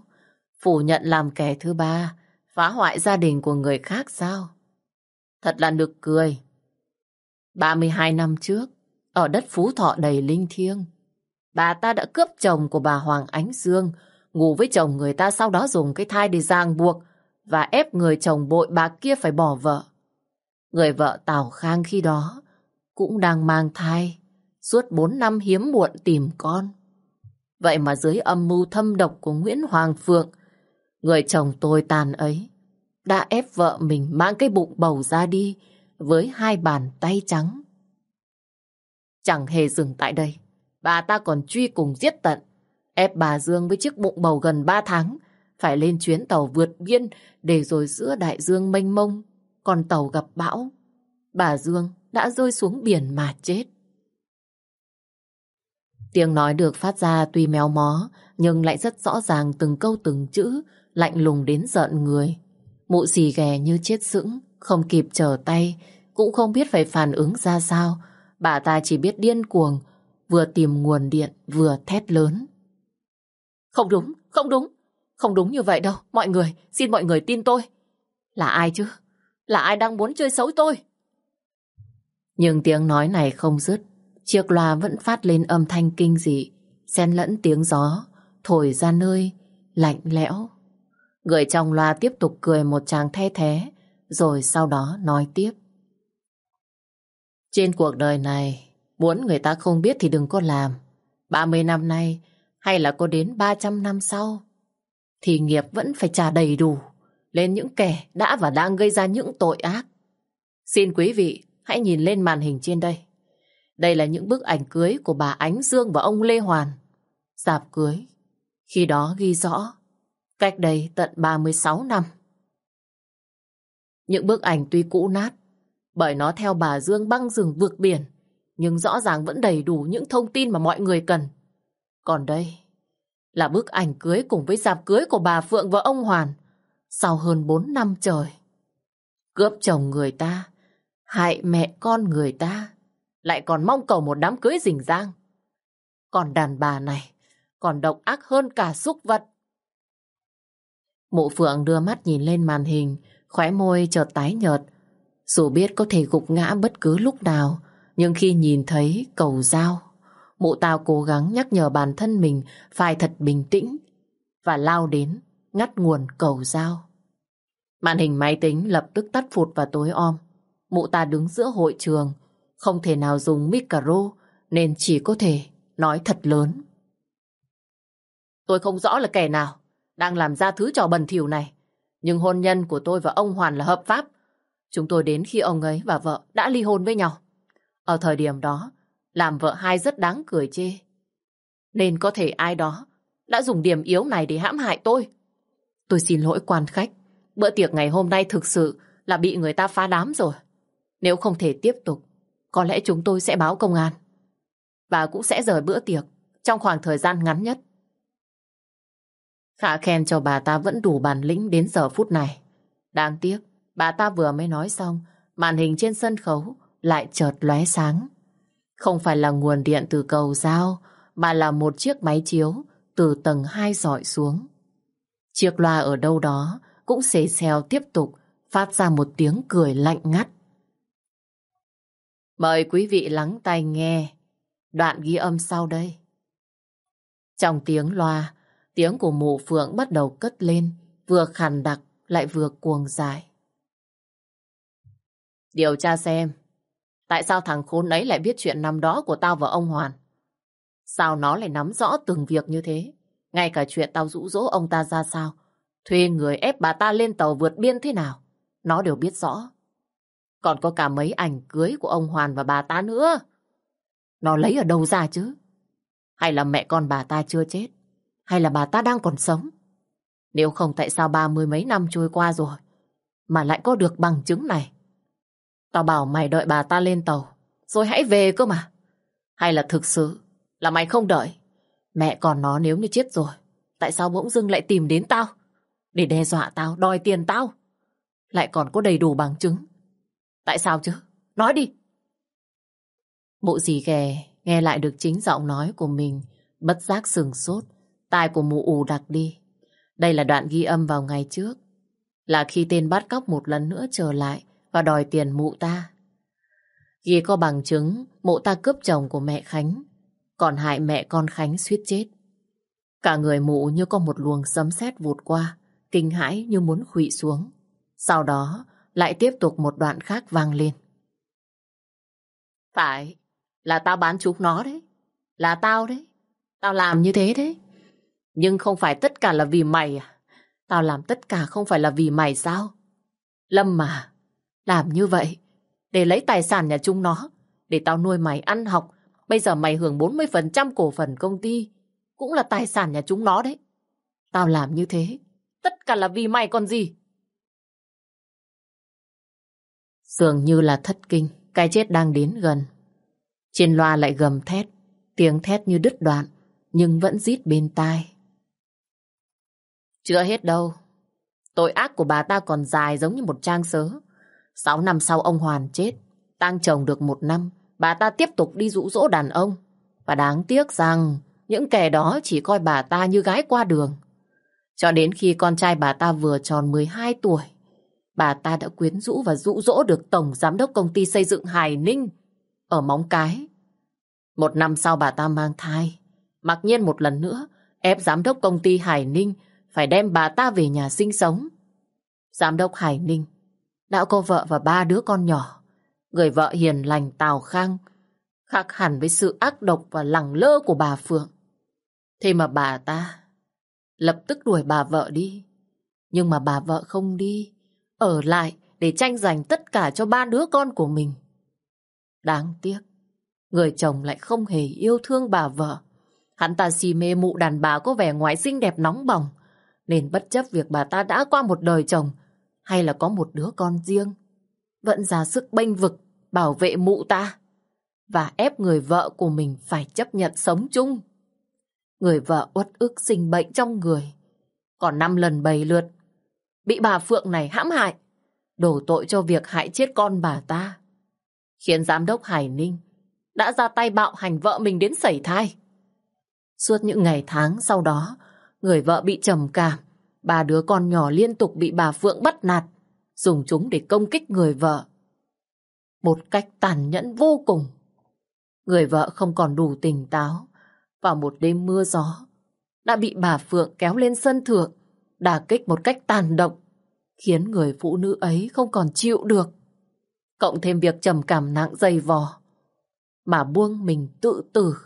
Phủ nhận làm kẻ thứ ba, phá hoại gia đình của người khác sao? Thật là nực cười. 32 năm trước, ở đất Phú Thọ đầy linh thiêng, bà ta đã cướp chồng của bà Hoàng Ánh Dương, ngủ với chồng người ta sau đó dùng cái thai để ràng buộc và ép người chồng bội bà kia phải bỏ vợ. Người vợ Tào Khang khi đó cũng đang mang thai, suốt 4 năm hiếm muộn tìm con. Vậy mà dưới âm mưu thâm độc của Nguyễn Hoàng Phượng, người chồng tôi tàn ấy đã ép vợ mình mang cái bụng bầu ra đi với hai bàn tay trắng. Chẳng hề dừng tại đây, bà ta còn truy cùng giết tận, ép bà Dương với chiếc bụng bầu gần ba tháng, phải lên chuyến tàu vượt biên để rồi giữa đại dương mênh mông, còn tàu gặp bão. Bà Dương đã rơi xuống biển mà chết. Tiếng nói được phát ra tuy méo mó, nhưng lại rất rõ ràng từng câu từng chữ, lạnh lùng đến giận người. Mụ xì ghè như chết sững, không kịp trở tay, cũng không biết phải phản ứng ra sao. Bà ta chỉ biết điên cuồng, vừa tìm nguồn điện, vừa thét lớn. Không đúng, không đúng, không đúng như vậy đâu, mọi người, xin mọi người tin tôi. Là ai chứ? Là ai đang muốn chơi xấu tôi? Nhưng tiếng nói này không dứt, chiếc loa vẫn phát lên âm thanh kinh dị, xen lẫn tiếng gió, thổi ra nơi lạnh lẽo. Người trong loa tiếp tục cười một tràng the thế, rồi sau đó nói tiếp. Trên cuộc đời này, muốn người ta không biết thì đừng có làm. 30 năm nay, hay là có đến 300 năm sau, thì nghiệp vẫn phải trả đầy đủ lên những kẻ đã và đang gây ra những tội ác. Xin quý vị hãy nhìn lên màn hình trên đây. Đây là những bức ảnh cưới của bà Ánh Dương và ông Lê Hoàn. Dạp cưới. Khi đó ghi rõ cách đây tận 36 năm. Những bức ảnh tuy cũ nát bởi nó theo bà Dương băng rừng vượt biển nhưng rõ ràng vẫn đầy đủ những thông tin mà mọi người cần. Còn đây là bức ảnh cưới cùng với dạp cưới của bà Phượng và ông Hoàn sau hơn 4 năm trời. Cướp chồng người ta, hại mẹ con người ta, lại còn mong cầu một đám cưới rình rang. Còn đàn bà này còn độc ác hơn cả súc vật. Mụ Phượng đưa mắt nhìn lên màn hình, khóe môi chợt tái nhợt. Dù biết có thể gục ngã bất cứ lúc nào, nhưng khi nhìn thấy cầu dao, mụ tao cố gắng nhắc nhở bản thân mình phải thật bình tĩnh và lao đến ngắt nguồn cầu dao. Màn hình máy tính lập tức tắt phụt và tối om. Mụ ta đứng giữa hội trường, không thể nào dùng micro nên chỉ có thể nói thật lớn. Tôi không rõ là kẻ nào đang làm ra thứ trò bẩn thỉu này, nhưng hôn nhân của tôi và ông Hoàn là hợp pháp. Chúng tôi đến khi ông ấy và vợ đã ly hôn với nhau. Ở thời điểm đó, làm vợ hai rất đáng cười chê. Nên có thể ai đó đã dùng điểm yếu này để hãm hại tôi. Tôi xin lỗi quan khách. Bữa tiệc ngày hôm nay thực sự là bị người ta phá đám rồi. Nếu không thể tiếp tục, có lẽ chúng tôi sẽ báo công an. Và cũng sẽ rời bữa tiệc trong khoảng thời gian ngắn nhất. Khả khen cho bà ta vẫn đủ bản lĩnh đến giờ phút này. Đáng tiếc, bà ta vừa mới nói xong, màn hình trên sân khấu lại chợt lóe sáng. Không phải là nguồn điện từ cầu dao, mà là một chiếc máy chiếu từ tầng 2 dọi xuống. Chiếc loa ở đâu đó cũng xề xèo tiếp tục phát ra một tiếng cười lạnh ngắt. Mời quý vị lắng tai nghe đoạn ghi âm sau đây. Trong tiếng loa, tiếng của mụ phượng bắt đầu cất lên, vừa khàn đặc lại vừa cuồng dài. Điều tra xem, tại sao thằng khốn ấy lại biết chuyện năm đó của tao và ông Hoàn? Sao nó lại nắm rõ từng việc như thế? Ngay cả chuyện tao rũ rỗ ông ta ra sao, thuê người ép bà ta lên tàu vượt biên thế nào, nó đều biết rõ. Còn có cả mấy ảnh cưới của ông Hoàn và bà ta nữa. Nó lấy ở đâu ra chứ? Hay là mẹ con bà ta chưa chết? Hay là bà ta đang còn sống? Nếu không tại sao ba mươi mấy năm trôi qua rồi mà lại có được bằng chứng này? Tao bảo mày đợi bà ta lên tàu rồi hãy về cơ mà. Hay là thực sự là mày không đợi? Mẹ còn nó nếu như chết rồi tại sao bỗng dưng lại tìm đến tao? Để đe dọa tao, đòi tiền tao. Lại còn có đầy đủ bằng chứng. Tại sao chứ? Nói đi. Mụ dì ghè nghe lại được chính giọng nói của mình, bất giác sừng sốt, tai của mụ ù đặc đi. Đây là đoạn ghi âm vào ngày trước, là khi tên bắt cóc một lần nữa trở lại và đòi tiền mụ ta. Ghi có bằng chứng mụ ta cướp chồng của mẹ Khánh, còn hại mẹ con Khánh suýt chết. Cả người mụ như có một luồng sấm sét vụt qua, kinh hãi như muốn khụy xuống. Sau đó lại tiếp tục một đoạn khác vang lên. Phải, là tao bán chúng nó đấy. Là tao đấy. Tao làm như thế đấy. Nhưng không phải tất cả là vì mày à? Tao làm tất cả không phải là vì mày sao? Lâm mà, làm như vậy để lấy tài sản nhà chúng nó, để tao nuôi mày ăn học. Bây giờ mày hưởng 40% cổ phần công ty, cũng là tài sản nhà chúng nó đấy. Tao làm như thế, tất cả là vì mày còn gì. Dường như là thất kinh, cái chết đang đến gần. Trên loa lại gầm thét, tiếng thét như đứt đoạn, nhưng vẫn rít bên tai. Chưa hết đâu. Tội ác của bà ta còn dài giống như một trang sớ. Sáu năm sau ông Hoàn chết, tang chồng được một năm, bà ta tiếp tục đi rũ rỗ đàn ông. Và đáng tiếc rằng những kẻ đó chỉ coi bà ta như gái qua đường. Cho đến khi con trai bà ta vừa tròn 12 tuổi, bà ta đã quyến rũ và rũ rỗ được Tổng Giám đốc Công ty Xây dựng Hải Ninh ở Móng Cái. Một năm sau bà ta mang thai, mặc nhiên một lần nữa ép Giám đốc Công ty Hải Ninh phải đem bà ta về nhà sinh sống. Giám đốc Hải Ninh đã có vợ và ba đứa con nhỏ. Người vợ hiền lành Tào Khang khác hẳn với sự ác độc và lẳng lơ của bà Phượng. Thế mà bà ta lập tức đuổi bà vợ đi. Nhưng mà bà vợ không đi, ở lại để tranh giành tất cả cho ba đứa con của mình. Đáng tiếc, người chồng lại không hề yêu thương bà vợ. Hắn ta si mê mụ đàn bà có vẻ ngoại xinh đẹp nóng bỏng, nên bất chấp việc bà ta đã qua một đời chồng hay là có một đứa con riêng, vẫn ra sức bênh vực bảo vệ mụ ta và ép người vợ của mình phải chấp nhận sống chung. Người vợ uất ức sinh bệnh trong người, còn năm lần bầy lượt bị bà Phượng này hãm hại, đổ tội cho việc hại chết con bà ta, khiến giám đốc Hải Ninh đã ra tay bạo hành vợ mình đến sảy thai. Suốt những ngày tháng sau đó, người vợ bị trầm cảm, ba đứa con nhỏ liên tục bị bà Phượng bắt nạt, dùng chúng để công kích người vợ. Một cách tàn nhẫn vô cùng. Người vợ không còn đủ tỉnh táo, vào một đêm mưa gió, đã bị bà Phượng kéo lên sân thượng, đả kích một cách tàn động, khiến người phụ nữ ấy không còn chịu được. Cộng thêm việc trầm cảm nặng dày vò, mà buông mình tự tử.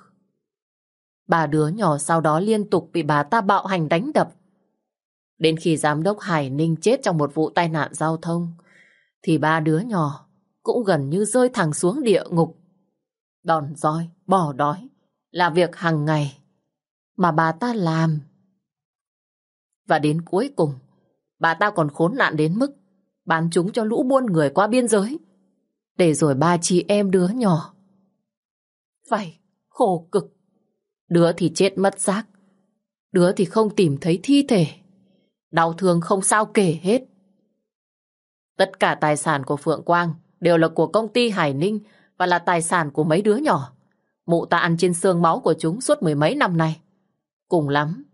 Bà đứa nhỏ sau đó liên tục bị bà ta bạo hành đánh đập. Đến khi giám đốc Hải Ninh chết trong một vụ tai nạn giao thông, thì ba đứa nhỏ cũng gần như rơi thẳng xuống địa ngục. Đòn roi, bỏ đói là việc hàng ngày mà bà ta làm. Và đến cuối cùng, bà ta còn khốn nạn đến mức bán chúng cho lũ buôn người qua biên giới. Để rồi ba chị em đứa nhỏ phải khổ cực. Đứa thì chết mất xác, đứa thì không tìm thấy thi thể. Đau thương không sao kể hết. Tất cả tài sản của Phượng Quang đều là của công ty Hải Ninh và là tài sản của mấy đứa nhỏ. Mụ ta ăn trên xương máu của chúng suốt mười mấy năm nay. Cùng lắm.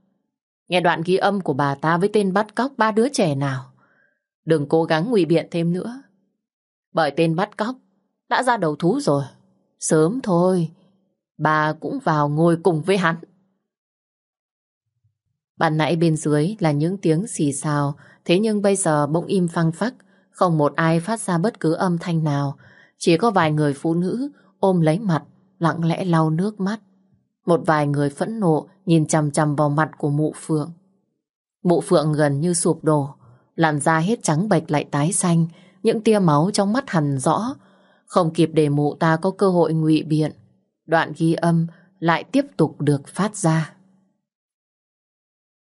Nghe đoạn ghi âm của bà ta với tên bắt cóc ba đứa trẻ nào. Đừng cố gắng ngụy biện thêm nữa. Bởi tên bắt cóc đã ra đầu thú rồi. Sớm thôi, bà cũng vào ngồi cùng với hắn. Bạn nãy bên dưới là những tiếng xì xào, thế nhưng bây giờ bỗng im phăng phắc, không một ai phát ra bất cứ âm thanh nào, chỉ có vài người phụ nữ ôm lấy mặt, lặng lẽ lau nước mắt. Một vài người phẫn nộ nhìn chằm chằm vào mặt của mụ Phượng. Mụ Phượng gần như sụp đổ, làn da hết trắng bệch lại tái xanh, những tia máu trong mắt hằn rõ. Không kịp để mụ ta có cơ hội ngụy biện, đoạn ghi âm lại tiếp tục được phát ra.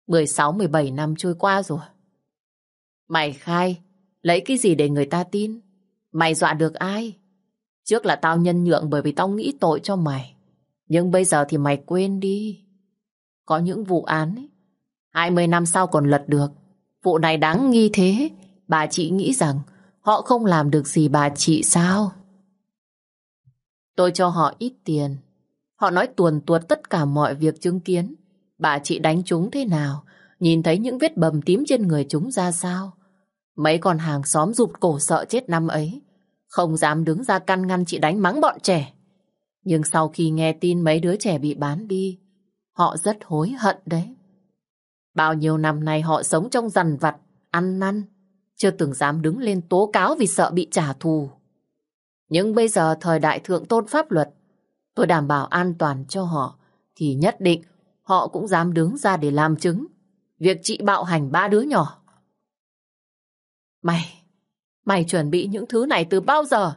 16-17 năm trôi qua rồi. Mày khai, lấy cái gì để người ta tin? Mày dọa được ai? Trước là tao nhân nhượng bởi vì tao nghĩ tội cho mày. Nhưng bây giờ thì mày quên đi. Có những vụ án ấy, 20 năm sau còn lật được. Vụ này đáng nghi thế. Bà chị nghĩ rằng họ không làm được gì bà chị sao? Tôi cho họ ít tiền. Họ nói tuồn tuột tất cả mọi việc chứng kiến. Bà chị đánh chúng thế nào? Nhìn thấy những vết bầm tím trên người chúng ra sao? Mấy con hàng xóm rụt cổ sợ chết năm ấy. Không dám đứng ra căn ngăn chị đánh mắng bọn trẻ. Nhưng sau khi nghe tin mấy đứa trẻ bị bán đi, họ rất hối hận đấy. Bao nhiêu năm nay họ sống trong rằn vặt, ăn năn, chưa từng dám đứng lên tố cáo vì sợ bị trả thù. Nhưng bây giờ thời đại thượng tôn pháp luật, tôi đảm bảo an toàn cho họ, thì nhất định họ cũng dám đứng ra để làm chứng. Việc chị bạo hành ba đứa nhỏ. Mày, mày chuẩn bị những thứ này từ bao giờ?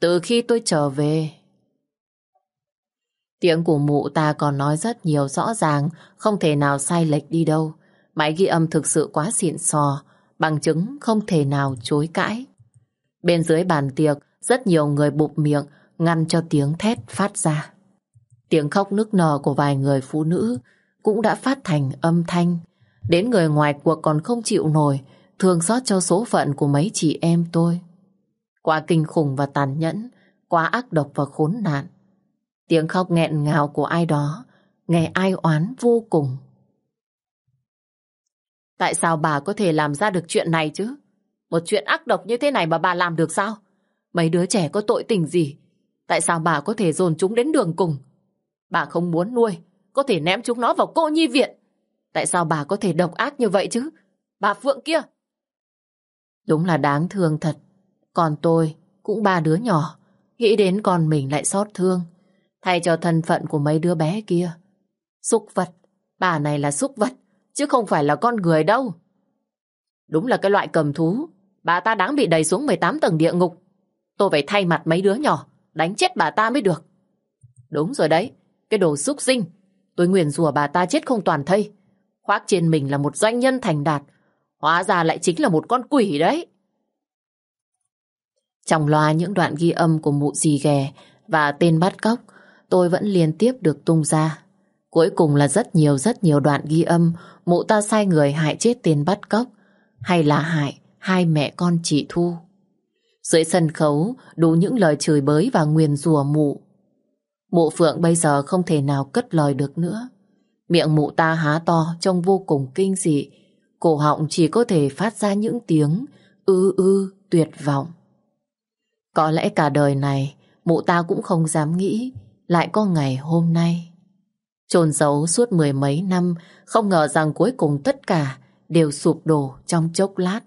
Từ khi tôi trở về. Tiếng của mụ ta còn nói rất nhiều rõ ràng, không thể nào sai lệch đi đâu. Máy ghi âm thực sự quá xịn sò, bằng chứng không thể nào chối cãi. Bên dưới bàn tiệc, rất nhiều người bụp miệng, ngăn cho tiếng thét phát ra. Tiếng khóc nức nở của vài người phụ nữ cũng đã phát thành âm thanh. Đến người ngoài cuộc còn không chịu nổi, thương xót cho số phận của mấy chị em tôi. Quá kinh khủng và tàn nhẫn, quá ác độc và khốn nạn. Tiếng khóc nghẹn ngào của ai đó, nghe ai oán vô cùng. Tại sao bà có thể làm ra được chuyện này chứ? Một chuyện ác độc như thế này mà bà làm được sao? Mấy đứa trẻ có tội tình gì? Tại sao bà có thể dồn chúng đến đường cùng? Bà không muốn nuôi, có thể ném chúng nó vào cô nhi viện. Tại sao bà có thể độc ác như vậy chứ? Bà Phượng kia! Đúng là đáng thương thật. Còn tôi cũng ba đứa nhỏ. Nghĩ đến con mình lại xót thương. Thay cho thân phận của mấy đứa bé kia. Xúc vật. Bà này là xúc vật. Chứ không phải là con người đâu. Đúng là cái loại cầm thú. Bà ta đáng bị đẩy xuống 18 tầng địa ngục. Tôi phải thay mặt mấy đứa nhỏ. Đánh chết bà ta mới được. Đúng rồi đấy. Cái đồ xúc sinh. Tôi nguyền rủa bà ta chết không toàn thây. Khoác trên mình là một doanh nhân thành đạt. Hóa ra lại chính là một con quỷ đấy. Trong loa những đoạn ghi âm của mụ dì ghè và tên bắt cóc, tôi vẫn liên tiếp được tung ra. Cuối cùng là rất nhiều rất nhiều đoạn ghi âm, mụ ta sai người hại chết tên bắt cóc, hay là hại hai mẹ con chị Thu. Dưới sân khấu, đủ những lời chửi bới và nguyền rủa mụ. Mụ Phượng bây giờ không thể nào cất lời được nữa. Miệng mụ ta há to, trông vô cùng kinh dị. Cổ họng chỉ có thể phát ra những tiếng ư ư tuyệt vọng. Có lẽ cả đời này, mụ ta cũng không dám nghĩ lại có ngày hôm nay. Trồn giấu suốt mười mấy năm không ngờ rằng cuối cùng tất cả đều sụp đổ trong chốc lát.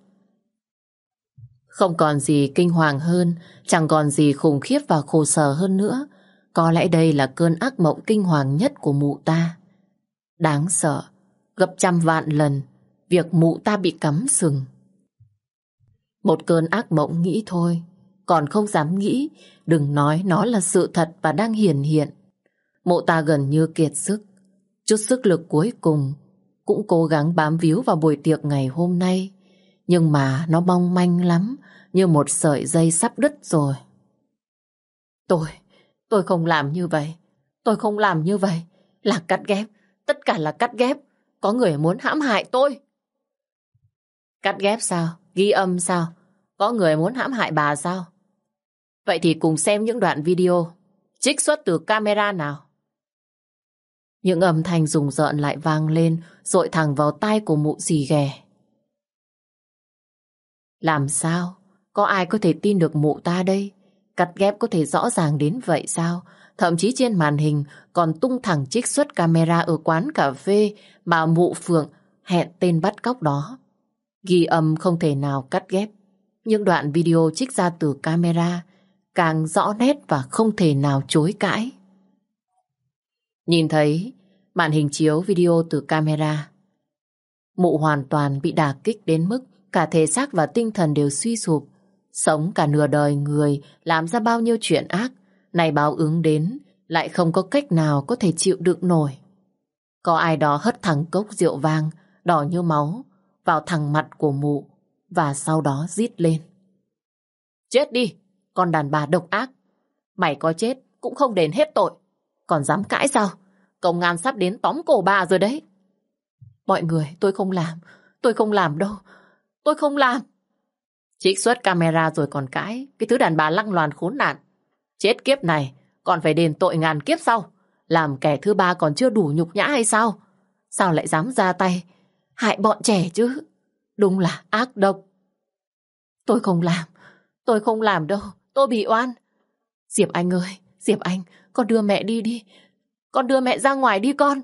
Không còn gì kinh hoàng hơn, chẳng còn gì khủng khiếp và khổ sở hơn nữa. Có lẽ đây là cơn ác mộng kinh hoàng nhất của mụ ta. Đáng sợ, gấp trăm vạn lần, việc mụ ta bị cắm sừng. Một cơn ác mộng nghĩ thôi, còn không dám nghĩ, đừng nói nó là sự thật và đang hiển hiện. Mụ ta gần như kiệt sức, chút sức lực cuối cùng cũng cố gắng bám víu vào buổi tiệc ngày hôm nay. Nhưng mà nó mong manh lắm, như một sợi dây sắp đứt rồi. Tôi, tôi không làm như vậy. Tôi không làm như vậy. Là cắt ghép, tất cả là cắt ghép. Có người muốn hãm hại tôi. Cắt ghép sao? Ghi âm sao? Có người muốn hãm hại bà sao? Vậy thì cùng xem những đoạn video trích xuất từ camera nào. Những âm thanh rùng rợn lại vang lên, dội thẳng vào tai của mụ dì ghè. Làm sao? Có ai có thể tin được mụ ta đây? Cắt ghép có thể rõ ràng đến vậy sao? Thậm chí trên màn hình còn tung thẳng trích xuất camera ở quán cà phê mà mụ Phượng hẹn tên bắt cóc đó. Ghi âm không thể nào cắt ghép. Những đoạn video trích ra từ camera càng rõ nét và không thể nào chối cãi. Nhìn thấy màn hình chiếu video từ camera. Mụ hoàn toàn bị đả kích đến mức cả thể xác và tinh thần đều suy sụp. Sống cả nửa đời người làm ra bao nhiêu chuyện ác, này báo ứng đến, lại không có cách nào có thể chịu đựng nổi. Có ai đó hất thẳng cốc rượu vang, đỏ như máu, vào thẳng mặt của mụ, và sau đó rít lên. Chết đi, con đàn bà độc ác. Mày có chết cũng không đền hết tội. Còn dám cãi sao? Công an sắp đến tóm cổ bà rồi đấy. Mọi người, tôi không làm. Tôi không làm đâu. Tôi không làm. Trích xuất camera rồi còn cãi. Cái thứ đàn bà lăng loàn khốn nạn. Chết kiếp này, còn phải đền tội ngàn kiếp sau. Làm kẻ thứ ba còn chưa đủ nhục nhã hay sao? Sao lại dám ra tay? Hại bọn trẻ chứ. Đúng là ác độc. Tôi không làm. Tôi không làm đâu. Tôi bị oan. Diệp Anh ơi, Diệp Anh, con đưa mẹ đi đi. Con đưa mẹ ra ngoài đi con.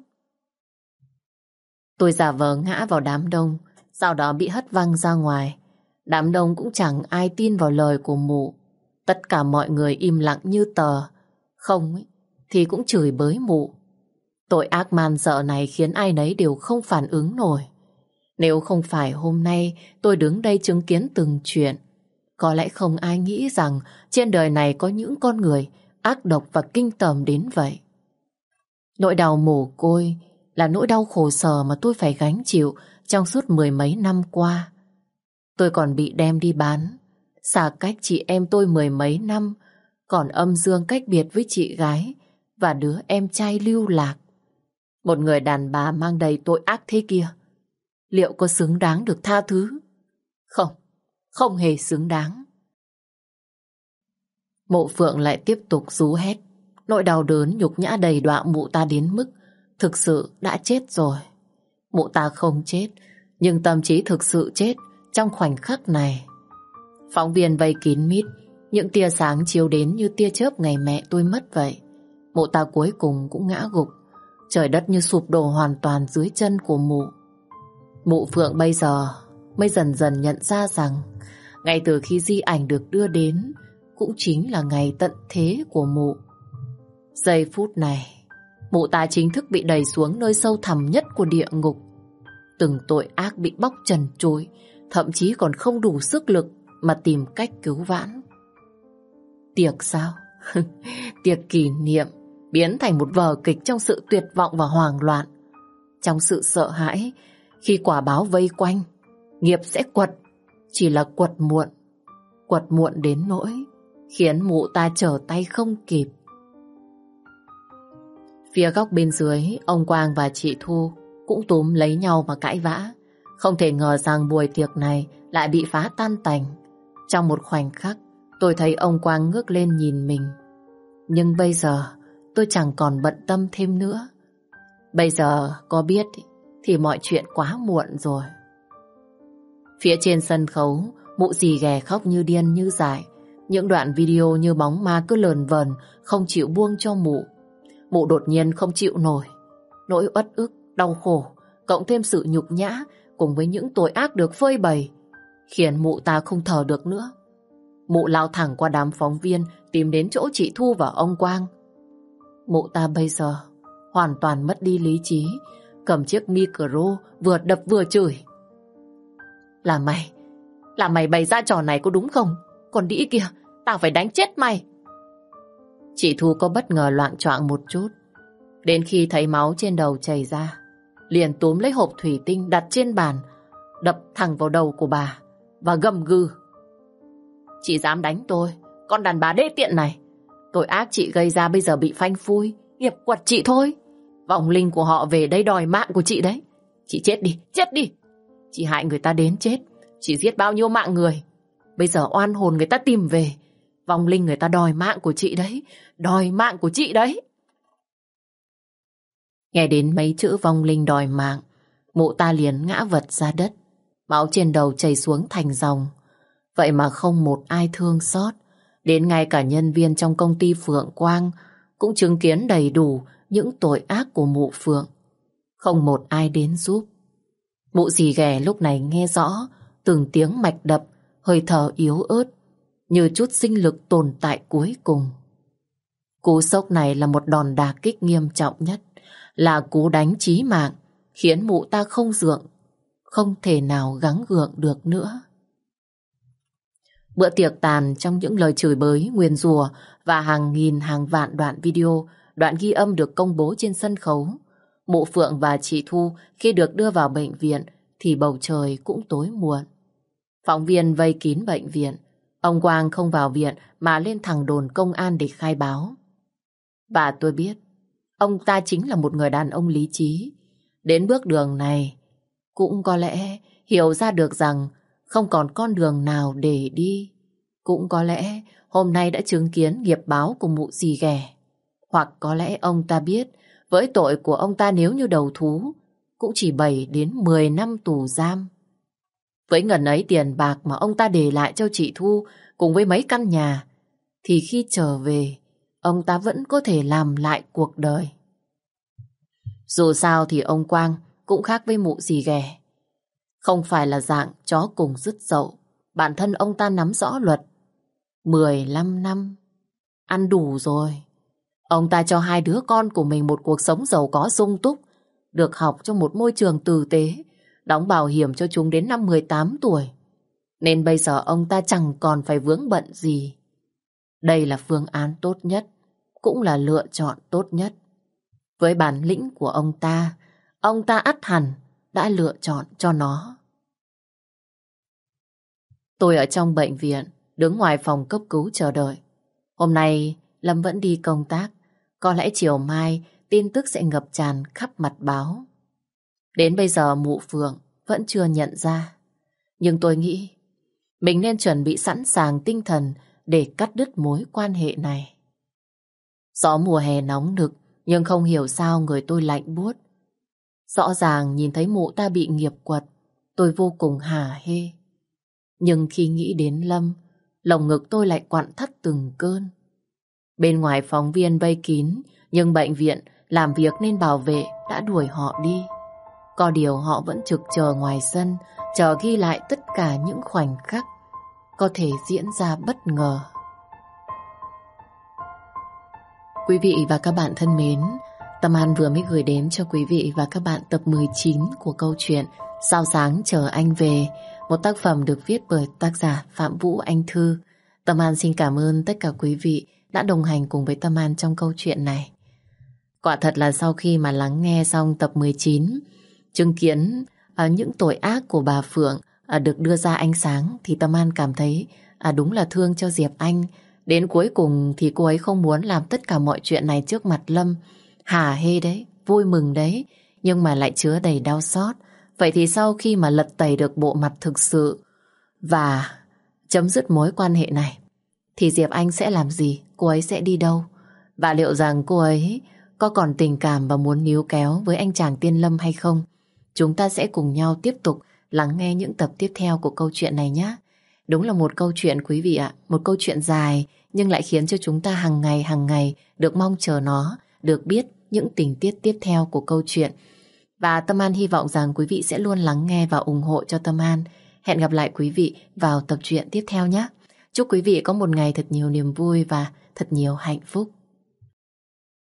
Tôi giả vờ ngã vào đám đông, sau đó bị hất văng ra ngoài. Đám đông cũng chẳng ai tin vào lời của mụ. Tất cả mọi người im lặng như tờ. Không ấy, thì cũng chửi bới mụ. Tội ác man dợ này khiến ai nấy đều không phản ứng nổi. Nếu không phải hôm nay tôi đứng đây chứng kiến từng chuyện, có lẽ không ai nghĩ rằng trên đời này có những con người ác độc và kinh tởm đến vậy. Nỗi đau mồ côi là nỗi đau khổ sở mà tôi phải gánh chịu trong suốt mười mấy năm qua. Tôi còn bị đem đi bán, xa cách chị em tôi mười mấy năm, còn âm dương cách biệt với chị gái và đứa em trai lưu lạc. Một người đàn bà mang đầy tội ác thế kia, liệu có xứng đáng được tha thứ? Không, hề xứng đáng. Mộ Phượng lại tiếp tục rú hét. Nỗi đau đớn nhục nhã đầy đọa mụ ta đến mức thực sự đã chết rồi. Mụ ta không chết, nhưng tâm trí thực sự chết trong khoảnh khắc này. Phóng viên vây kín mít, những tia sáng chiếu đến như tia chớp ngày mẹ tôi mất vậy. Mụ ta cuối cùng cũng ngã gục, trời đất như sụp đổ hoàn toàn dưới chân của mụ. Mụ Phượng bây giờ mới dần dần nhận ra rằng ngay từ khi di ảnh được đưa đến cũng chính là ngày tận thế của mụ. Giây phút này, mụ ta chính thức bị đẩy xuống nơi sâu thẳm nhất của địa ngục. Từng tội ác bị bóc trần trôi, thậm chí còn không đủ sức lực mà tìm cách cứu vãn. Tiệc sao? Tiệc kỷ niệm biến thành một vở kịch trong sự tuyệt vọng và hoang loạn. Trong sự sợ hãi, khi quả báo vây quanh, nghiệp sẽ quật, chỉ là quật muộn. Quật muộn đến nỗi, khiến mụ ta trở tay không kịp. Phía góc bên dưới, ông Quang và chị Thu cũng túm lấy nhau và cãi vã. Không thể ngờ rằng buổi tiệc này lại bị phá tan tành. Trong một khoảnh khắc, tôi thấy ông Quang ngước lên nhìn mình. Nhưng bây giờ, tôi chẳng còn bận tâm thêm nữa. Bây giờ, có biết thì mọi chuyện quá muộn rồi. Phía trên sân khấu, mụ dì ghè khóc như điên như dại. Những đoạn video như bóng ma cứ lờn vờn, không chịu buông cho mụ. Mụ đột nhiên không chịu nổi. Nỗi uất ức, đau khổ, cộng thêm sự nhục nhã cùng với những tội ác được phơi bày, khiến mụ ta không thở được nữa. Mụ lao thẳng qua đám phóng viên tìm đến chỗ chị Thu và ông Quang. Mụ ta bây giờ hoàn toàn mất đi lý trí, cầm chiếc micro vừa đập vừa chửi. Là mày, là mày bày ra trò này có đúng không? Còn đĩ kia, tao phải đánh chết mày. Chị Thu có bất ngờ loạn choạng một chút. Đến khi thấy máu trên đầu chảy ra, liền túm lấy hộp thủy tinh đặt trên bàn, đập thẳng vào đầu của bà và gầm gừ. Chị dám đánh tôi, con đàn bà đê tiện này. Tội ác chị gây ra bây giờ bị phanh phui, nghiệp quật chị thôi. Vòng linh của họ về đây đòi mạng của chị đấy. Chị chết đi, chết đi. Chị hại người ta đến chết, chị giết bao nhiêu mạng người. Bây giờ oan hồn người ta tìm về, vòng linh người ta đòi mạng của chị đấy, đòi mạng của chị đấy. Nghe đến mấy chữ vong linh đòi mạng, mụ ta liền ngã vật ra đất, máu trên đầu chảy xuống thành dòng. Vậy mà không một ai thương xót, đến ngay cả nhân viên trong công ty Phượng Quang cũng chứng kiến đầy đủ những tội ác của mụ Phượng. Không một ai đến giúp. Mụ dì ghẻ lúc này nghe rõ từng tiếng mạch đập, hơi thở yếu ớt, như chút sinh lực tồn tại cuối cùng. Cú sốc này là một đòn đà kích nghiêm trọng nhất, là cú đánh chí mạng, khiến mụ ta không dượng, không thể nào gắng gượng được nữa. Bữa tiệc tàn trong những lời chửi bới, nguyền rùa và hàng nghìn hàng vạn đoạn video, đoạn ghi âm được công bố trên sân khấu. Mụ Phượng và chị Thu khi được đưa vào bệnh viện thì bầu trời cũng tối muộn. Phóng viên vây kín bệnh viện. Ông Quang không vào viện mà lên thẳng đồn công an để khai báo. Và tôi biết, ông ta chính là một người đàn ông lý trí. Đến bước đường này, cũng có lẽ hiểu ra được rằng không còn con đường nào để đi. Cũng có lẽ hôm nay đã chứng kiến nghiệp báo của mụ gì ghẻ. Hoặc có lẽ ông ta biết với tội của ông ta nếu như đầu thú cũng chỉ 7 đến 10 năm tù giam. Với ngần ấy tiền bạc mà ông ta để lại cho chị Thu cùng với mấy căn nhà, thì khi trở về, ông ta vẫn có thể làm lại cuộc đời. Dù sao thì ông Quang cũng khác với mụ gì ghẻ. Không phải là dạng chó cùng dứt dậu. Bản thân ông ta nắm rõ luật. 15 năm. Ăn đủ rồi. Ông ta cho hai đứa con của mình một cuộc sống giàu có sung túc, được học trong một môi trường tử tế, đóng bảo hiểm cho chúng đến năm 18 tuổi. Nên bây giờ ông ta chẳng còn phải vướng bận gì. Đây là phương án tốt nhất, cũng là lựa chọn tốt nhất. Với bản lĩnh của ông ta, ông ta ắt hẳn đã lựa chọn cho nó. Tôi ở trong bệnh viện, đứng ngoài phòng cấp cứu chờ đợi. Hôm nay Lâm vẫn đi công tác, có lẽ chiều mai tin tức sẽ ngập tràn khắp mặt báo. Đến bây giờ mụ Phượng vẫn chưa nhận ra. Nhưng tôi nghĩ mình nên chuẩn bị sẵn sàng tinh thần để cắt đứt mối quan hệ này. Gió mùa hè nóng nực nhưng không hiểu sao người tôi lạnh buốt. Rõ ràng nhìn thấy mụ ta bị nghiệp quật, tôi vô cùng hả hê. Nhưng khi nghĩ đến Lâm, lồng ngực tôi lại quặn thắt từng cơn. Bên ngoài phóng viên vây kín, nhưng bệnh viện làm việc nên bảo vệ đã đuổi họ đi. Có điều họ vẫn trực chờ ngoài sân, chờ ghi lại tất cả những khoảnh khắc có thể diễn ra bất ngờ. Quý vị và các bạn thân mến, Tâm An vừa mới gửi đến cho quý vị và các bạn tập 19 của câu chuyện Sao sáng chờ anh về, một tác phẩm được viết bởi tác giả Phạm Vũ Anh Thư. Tâm An xin cảm ơn tất cả quý vị đã đồng hành cùng với Tâm An trong câu chuyện này. Quả thật là sau khi mà lắng nghe xong tập 19, chứng kiến à, những tội ác của bà Phượng à, được đưa ra ánh sáng thì Tâm An cảm thấy à, đúng là thương cho Diệp Anh. Đến cuối cùng thì cô ấy không muốn làm tất cả mọi chuyện này trước mặt Lâm. Hà hê đấy, vui mừng đấy, nhưng mà lại chứa đầy đau xót. Vậy thì sau khi mà lật tẩy được bộ mặt thực sự và chấm dứt mối quan hệ này, thì Diệp Anh sẽ làm gì? Cô ấy sẽ đi đâu? Và liệu rằng cô ấy có còn tình cảm và muốn níu kéo với anh chàng Tiên Lâm hay không? Chúng ta sẽ cùng nhau tiếp tục lắng nghe những tập tiếp theo của câu chuyện này nhé. Đúng là một câu chuyện quý vị ạ, một câu chuyện dài nhưng lại khiến cho chúng ta hàng ngày hàng ngày được mong chờ nó, được biết những tình tiết tiếp theo của câu chuyện. Và Tâm An hy vọng rằng quý vị sẽ luôn lắng nghe và ủng hộ cho Tâm An. Hẹn gặp lại quý vị vào tập truyện tiếp theo nhé. Chúc quý vị có một ngày thật nhiều niềm vui và thật nhiều hạnh phúc.